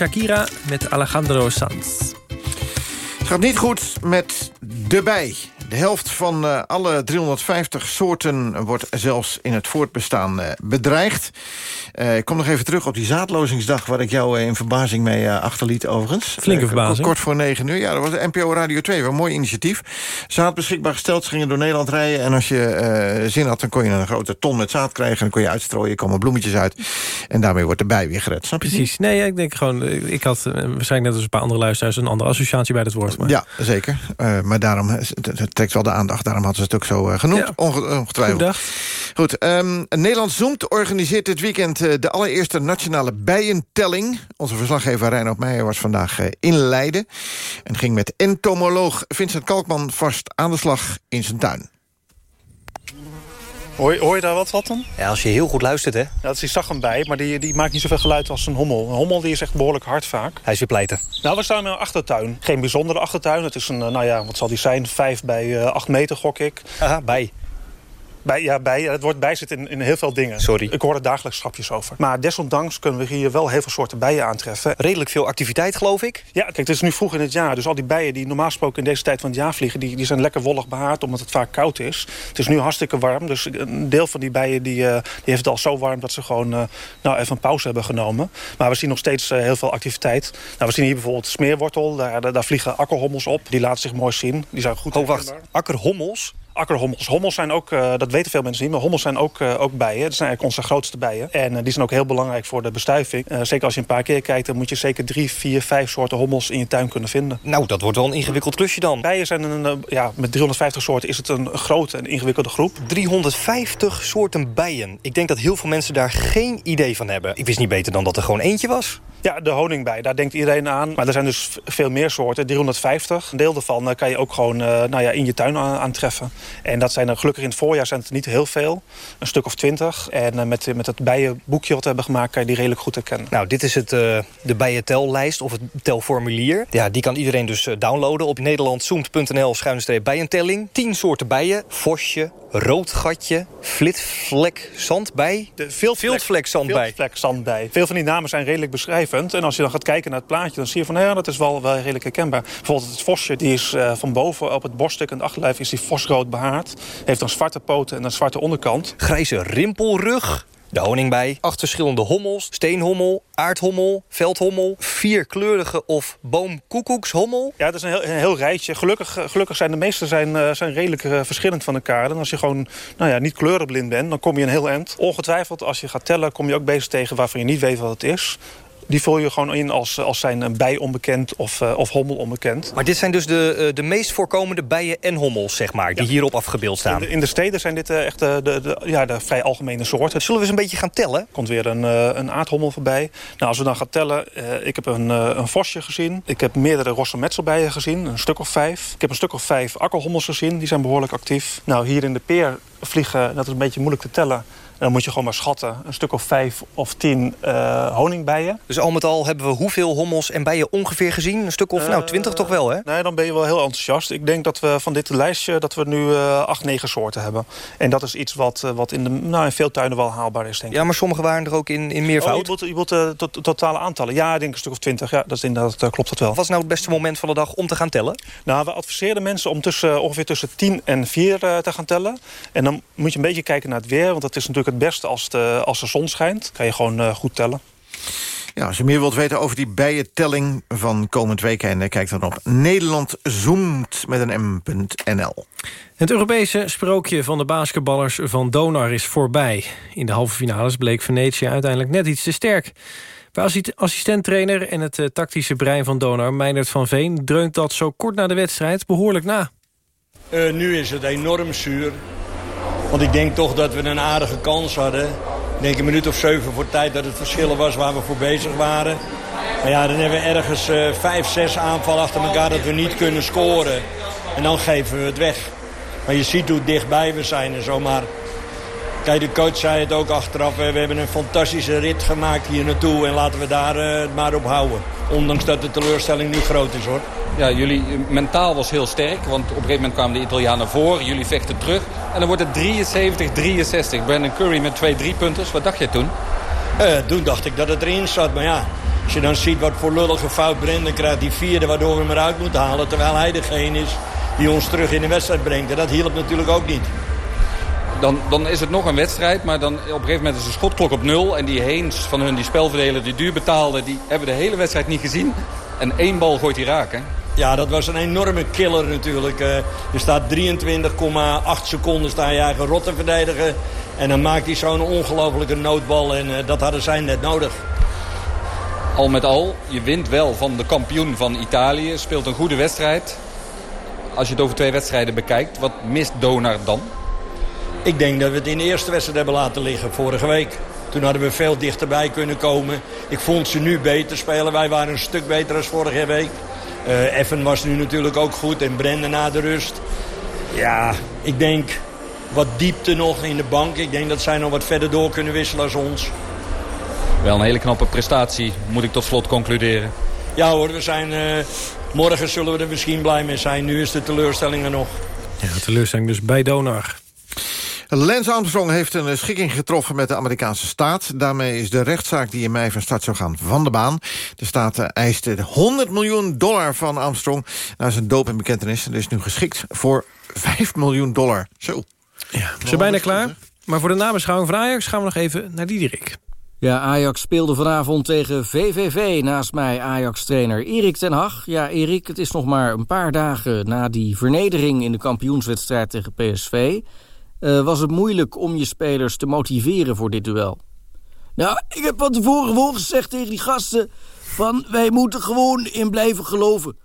Shakira met Alejandro Sanz. Het gaat niet goed met de bij. De helft van eh, alle 350 soorten wordt zelfs in het voortbestaan eh, bedreigd. Eh, ik kom nog even terug op die zaadlozingsdag... waar ik jou eh, in verbazing mee eh, achterliet overigens. Flinke verbazing. Kort voor negen uur. Ja, dat was de NPO Radio 2. Een mooi initiatief. Zaad beschikbaar gesteld. Ze gingen door Nederland rijden. En als je zin had, dan kon je een grote ton met zaad krijgen. En dan kon je uitstrooien. Er komen bloemetjes uit. En daarmee wordt de bij weer gered. Snap je? Precies. Nee, ik denk gewoon... Ik had waarschijnlijk net als een paar andere luisteraars... een andere associatie bij het woord. Maar... Ja, zeker. Maar daarom het, trekt wel de aandacht. Daarom hadden ze het ook zo genoemd. Ja. Ongetwijfeld. Goed, ehm, Nederland Zoomt organiseert dit weekend de allereerste nationale bijentelling. Onze verslaggever Reinoud Meijer was vandaag eh, in Leiden. En ging met entomoloog Vincent Kalkman vast aan de slag in zijn tuin. Hoor, je- hoor je daar wat, wat dan? Ja, als je heel goed luistert, hè. Ja, dat is die zachtembij, maar die, die maakt niet zoveel geluid als een hommel. Een hommel die is echt behoorlijk hard vaak. Hij is weer pleiten. Nou, we staan in een achtertuin. Geen bijzondere achtertuin. Het is een, eh, nou ja, wat zal die zijn? Vijf bij eh, acht meter, gok ik. Aha, bij. Bij, ja, bij. Het woord bij zit in, in heel veel dingen. Sorry. Ik hoor er dagelijks grapjes over. Maar desondanks kunnen we hier wel heel veel soorten bijen aantreffen. Redelijk veel activiteit, geloof ik. Ja, kijk, het is nu vroeg in het jaar. Dus al die bijen die normaal gesproken in deze tijd van het jaar vliegen... die, die zijn lekker wollig behaard, omdat het vaak koud is. Het is nu hartstikke warm. Dus een deel van die bijen die, eh, die heeft het al zo warm... dat ze gewoon eh, nou, even een pauze hebben genomen. Maar we zien nog steeds eh, heel veel activiteit. Nou, we zien hier bijvoorbeeld smeerwortel. Daar, daar, daar vliegen akkerhommels op. Die laten zich mooi zien. Die zijn goed Oh, wacht. Akkerhommels? Akkerhommels. Hommels zijn ook, eh, dat weten veel mensen niet, maar hommels zijn ook, eh, ook bijen. Dat zijn eigenlijk onze grootste bijen. En eh, die zijn ook heel belangrijk voor de bestuiving. Zeker als je een paar keer kijkt, dan moet je zeker drie, vier, vijf soorten hommels in je tuin kunnen vinden. Nou, dat wordt wel een ingewikkeld klusje dan. Bijen zijn een, ja, met 350 soorten is het een grote en ingewikkelde groep. 350 soorten bijen. Ik denk dat heel veel mensen daar geen idee van hebben. Ik wist niet beter dan dat er gewoon eentje was. Ja, de honingbij, daar denkt iedereen aan. Maar er zijn dus veel meer soorten, 350. Een deel daarvan eh, kan je ook gewoon eh, nou ja, in je tuin aan- aantreffen. En dat zijn er gelukkig in het voorjaar zijn het niet heel veel. Een stuk of twintig. En eh, met, met het bijenboekje wat we hebben gemaakt... kan je die redelijk goed herkennen. Nou, dit is het, de bijentellijst of het telformulier. Ja, die kan iedereen dus downloaden op nederlandzoemt.nl schuine bijentelling. 10 soorten bijen. Vosje, roodgatje, flitvlek, zandbij. De veel Viltvlek zandbij. Viltvlek zandbij. Veel van die namen zijn redelijk beschrijvend. En als je dan gaat kijken naar het plaatje, dan zie je van... nou ja, dat is wel, wel redelijk herkenbaar. Bijvoorbeeld het vosje, die is eh, van boven op het borststuk en het achterlijf... is die vosrood behaard. Heeft dan zwarte poten en een zwarte onderkant. Grijze rimpelrug. De honingbij, acht verschillende hommels, steenhommel, aardhommel, veldhommel, vierkleurige of boomkoekoekshommel. Ja, dat is een heel, een heel rijtje. Gelukkig, eh, gelukkig zijn de meeste zijn, eh, zijn redelijk eh, verschillend van elkaar. En als je gewoon nou ja, niet kleurenblind bent, dan kom je een heel eind. Ongetwijfeld, als je gaat tellen, kom je ook bezig tegen waarvan je niet weet wat het is. Die vul je gewoon in als, als zijn een bij onbekend of, eh, of hommel onbekend. Maar dit zijn dus de, eh, de meest voorkomende bijen en hommels, zeg maar, die hierop afgebeeld In staan. de, in de steden zijn dit eh, echt de, de, de- ja, de vrij algemene soorten. Zullen we eens een beetje gaan tellen? komt weer een, eh, een aardhommel voorbij. Nou, als we dan gaan tellen, eh, ik heb een, eh, een vosje gezien. Ik heb meerdere rossenmetselbijen gezien, een stuk of vijf. Ik heb een stuk of vijf akkerhommels gezien, die zijn behoorlijk actief. Nou, hier in de peer vliegen, dat is een beetje moeilijk te tellen... dan moet je gewoon maar schatten. Een stuk of vijf of tien uh, honingbijen. Dus al met al hebben we hoeveel hommels en bijen ongeveer gezien? Een stuk of, nou, twintig toch wel, hè? Nee, dan ben je wel heel enthousiast. Ik denk dat we van dit lijstje dat we nu acht, negen soorten hebben. En dat is iets wat, wat in, de, nou, in veel tuinen wel haalbaar is, denk ik. Ja, maar sommige waren er ook in, in meervoud. Oh, je wilt, de totale aantallen. Ja, ik denk een stuk of twintig. Ja, dat is inderdaad, klopt dat wel. Wat was nou het beste moment van de dag om te gaan tellen? Nou, we adviseren mensen om tussen, ongeveer tussen 10 en 4 te gaan tellen. En dan moet je een beetje kijken naar het weer. Want dat is natuurlijk het beste als de, als de zon schijnt. kan je gewoon uh, goed tellen. Ja, als je meer wilt weten over die bijentelling van komend weekend... kijk dan op Nederland zoomt met een m.nl. Het Europese sprookje van de basketballers van Donar is voorbij. In de halve finales bleek Venetië uiteindelijk net iets te sterk. Bij assistenttrainer en het uh, tactische brein van Donar, Meindert van Veen... dreunt dat zo kort na de wedstrijd behoorlijk na. Uh, nu is het enorm zuur. Want ik denk toch dat we een aardige kans hadden. Ik denk een minuut of zeven voor tijd dat het verschillen was waar we voor bezig waren. Maar ja, dan hebben we ergens uh, vijf, zes aanvallen achter elkaar dat we niet kunnen scoren. En dan geven we het weg. Maar je ziet hoe dichtbij we zijn en zo. Maar kijk, de coach zei het ook achteraf. We hebben een fantastische rit gemaakt hier naartoe. En laten we daar uh, het maar op houden. Ondanks dat de teleurstelling nu groot is hoor. Ja, jullie mentaal was heel sterk. Want op een gegeven moment kwamen de Italianen voor. Jullie vechten terug. En dan wordt het 73-63. Brandon Curry met twee driepunters. Wat dacht jij toen? Uh, toen dacht ik dat het erin zat. Maar ja, als je dan ziet wat voor lullige fout Brandon krijgt. Die vierde waardoor we hem eruit moeten halen. Terwijl hij degene is die ons terug in de wedstrijd brengt. En dat hielp natuurlijk ook niet. Dan, dan is het nog een wedstrijd, maar dan op een gegeven moment is de schotklok op nul. En die Heens van hun, die spelverdeler, die duur betaalde, die hebben de hele wedstrijd niet gezien. En één bal gooit hij raak, hè? Ja, dat was een enorme killer natuurlijk. Uh, je staat 23,8 seconden sta je eigen rot te verdedigen. En dan maakt hij zo'n ongelofelijke noodbal. En uh, dat hadden zij net nodig. Al met al, je wint wel van de kampioen van Italië. Speelt een goede wedstrijd. Als je het over twee wedstrijden bekijkt, wat mist Donar dan? Ik denk dat we het in de eerste wedstrijd hebben laten liggen vorige week. Toen hadden we veel dichterbij kunnen komen. Ik vond ze nu beter spelen. Wij waren een stuk beter dan vorige week. Uh, Effen was nu natuurlijk ook goed en Brendan na de rust. Ja, ik denk wat diepte nog in de bank. Ik denk dat zij nog wat verder door kunnen wisselen als ons. Wel een hele knappe prestatie, moet ik tot slot concluderen. Ja hoor, we zijn, uh, morgen zullen we er misschien blij mee zijn. Nu is de teleurstelling er nog. Ja, teleurstelling dus bij Donar. Lance Armstrong heeft een schikking getroffen met de Amerikaanse staat. Daarmee is de rechtszaak die in mei van start zou gaan van de baan. De staat eiste 100 miljoen dollar van Armstrong... na zijn dopingbekentenis. En is nu geschikt voor 5 miljoen dollar. Zo. Ja, we zijn bijna klaar. Maar voor de nabeschouwing van Ajax gaan we nog even naar Diederik. Ja, Ajax speelde vanavond tegen VVV. Naast mij Ajax-trainer Erik ten Hag. Ja, Erik, het is nog maar een paar dagen na die vernedering... in de kampioenswedstrijd tegen PSV... Uh, was het moeilijk om je spelers te motiveren voor dit duel? Nou, ik heb van tevoren gewoon gezegd tegen die gasten... van wij moeten gewoon in blijven geloven.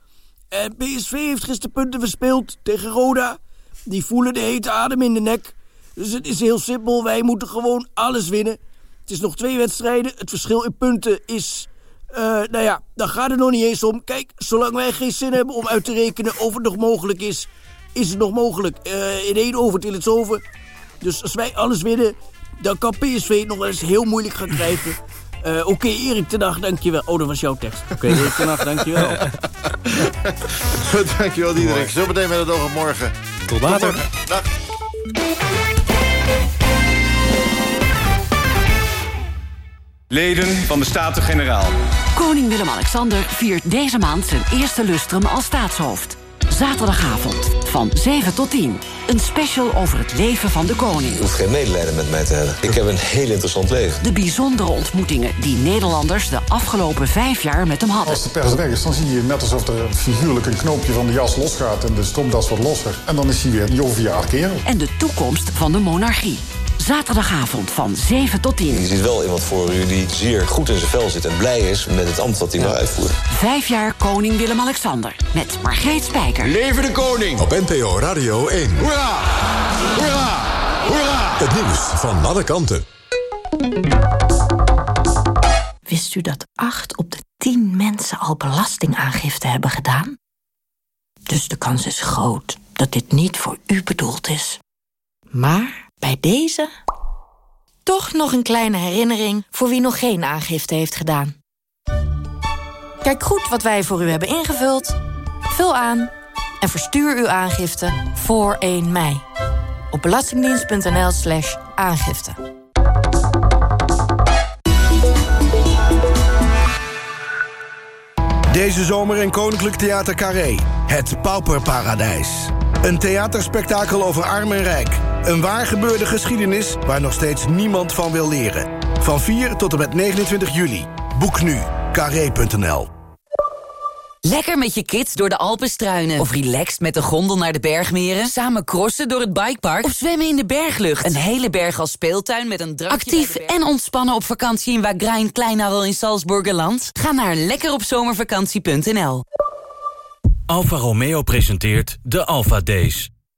En PSV heeft gisteren punten verspeeld tegen Roda. Die voelen de hete adem in de nek. Dus het is heel simpel, wij moeten gewoon alles winnen. Het is nog twee wedstrijden. Het verschil in punten is... Uh, nou ja, daar gaat het nog niet eens om. Kijk, zolang wij geen zin hebben om uit te rekenen of het nog mogelijk is is het nog mogelijk. Uh, in één over het over. Dus als wij alles winnen, dan kan PSV nog wel eens heel moeilijk gaan krijgen. Uh, Oké, okay, Erik ten Hag, dankjewel. Oh, dat was jouw tekst. Oké, okay, Erik ten Hag, dankjewel. Dankjewel Diederik. Zo meteen met het oog op morgen. Tot later. Dag. Leden van de Staten-Generaal. Koning Willem-Alexander viert deze maand zijn eerste lustrum als staatshoofd. Zaterdagavond van 7 tot 10. Een special over het leven van de koning. Je hoeft geen medelijden met mij te hebben. Ik heb een heel interessant leven. De bijzondere ontmoetingen die Nederlanders de afgelopen vijf jaar met hem hadden. Als de pers weg is, dan zie je net alsof er figuurlijk een knoopje van de jas losgaat... en de stropdas wat losser. En dan is hij weer een joviaal kerel. En de toekomst van de monarchie. Zaterdagavond van 7 tot 10. Je ziet wel iemand voor u die zeer goed in zijn vel zit... en blij is met het ambt dat hij ja. nou uitvoert. Vijf jaar koning Willem-Alexander. Met Margreet Spijker. Leven de koning! Op NPO Radio 1. Hoera! Hoera! Hoera! Het nieuws van alle kanten. Wist u dat 8 op de 10 mensen al belastingaangifte hebben gedaan? Dus de kans is groot dat dit niet voor u bedoeld is. Maar bij deze Toch nog een kleine herinnering voor wie nog geen aangifte heeft gedaan. Kijk goed wat wij voor u hebben ingevuld. Vul aan en verstuur uw aangifte voor 1 mei. Op belastingdienst.nl slash aangifte. Deze zomer in Koninklijk Theater Carré. Het Pauperparadijs. Een theaterspektakel over arm en rijk. Een waar gebeurde geschiedenis waar nog steeds niemand van wil leren. Van 4 tot en met 29 juli. Boek nu. Carré.nl Lekker met je kids door de Alpen struinen. Of relaxed met de gondel naar de bergmeren. Samen crossen door het bikepark. Of zwemmen in de berglucht. Een hele berg als speeltuin met een drankje Actief en ontspannen op vakantie in Wagrain Kleinarel in Salzburgerland? Ga naar lekkeropzomervakantie.nl Alfa Romeo presenteert de Alfa Days.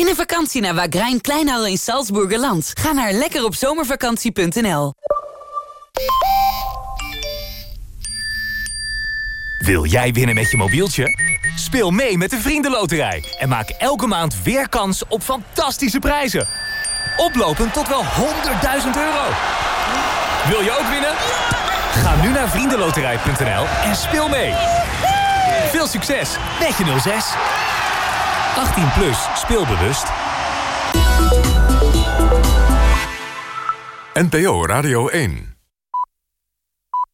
Win een vakantie naar Wagrain Kleinhal in Salzburgerland. Ga naar lekkeropzomervakantie.nl Wil jij winnen met je mobieltje? Speel mee met de Vriendenloterij en maak elke maand weer kans op fantastische prijzen. Oplopend tot wel 100.000 euro. Wil je ook winnen? Ga nu naar vriendenloterij.nl en speel mee. Veel succes met je 06. 18 plus, speelbewust. NPO Radio 1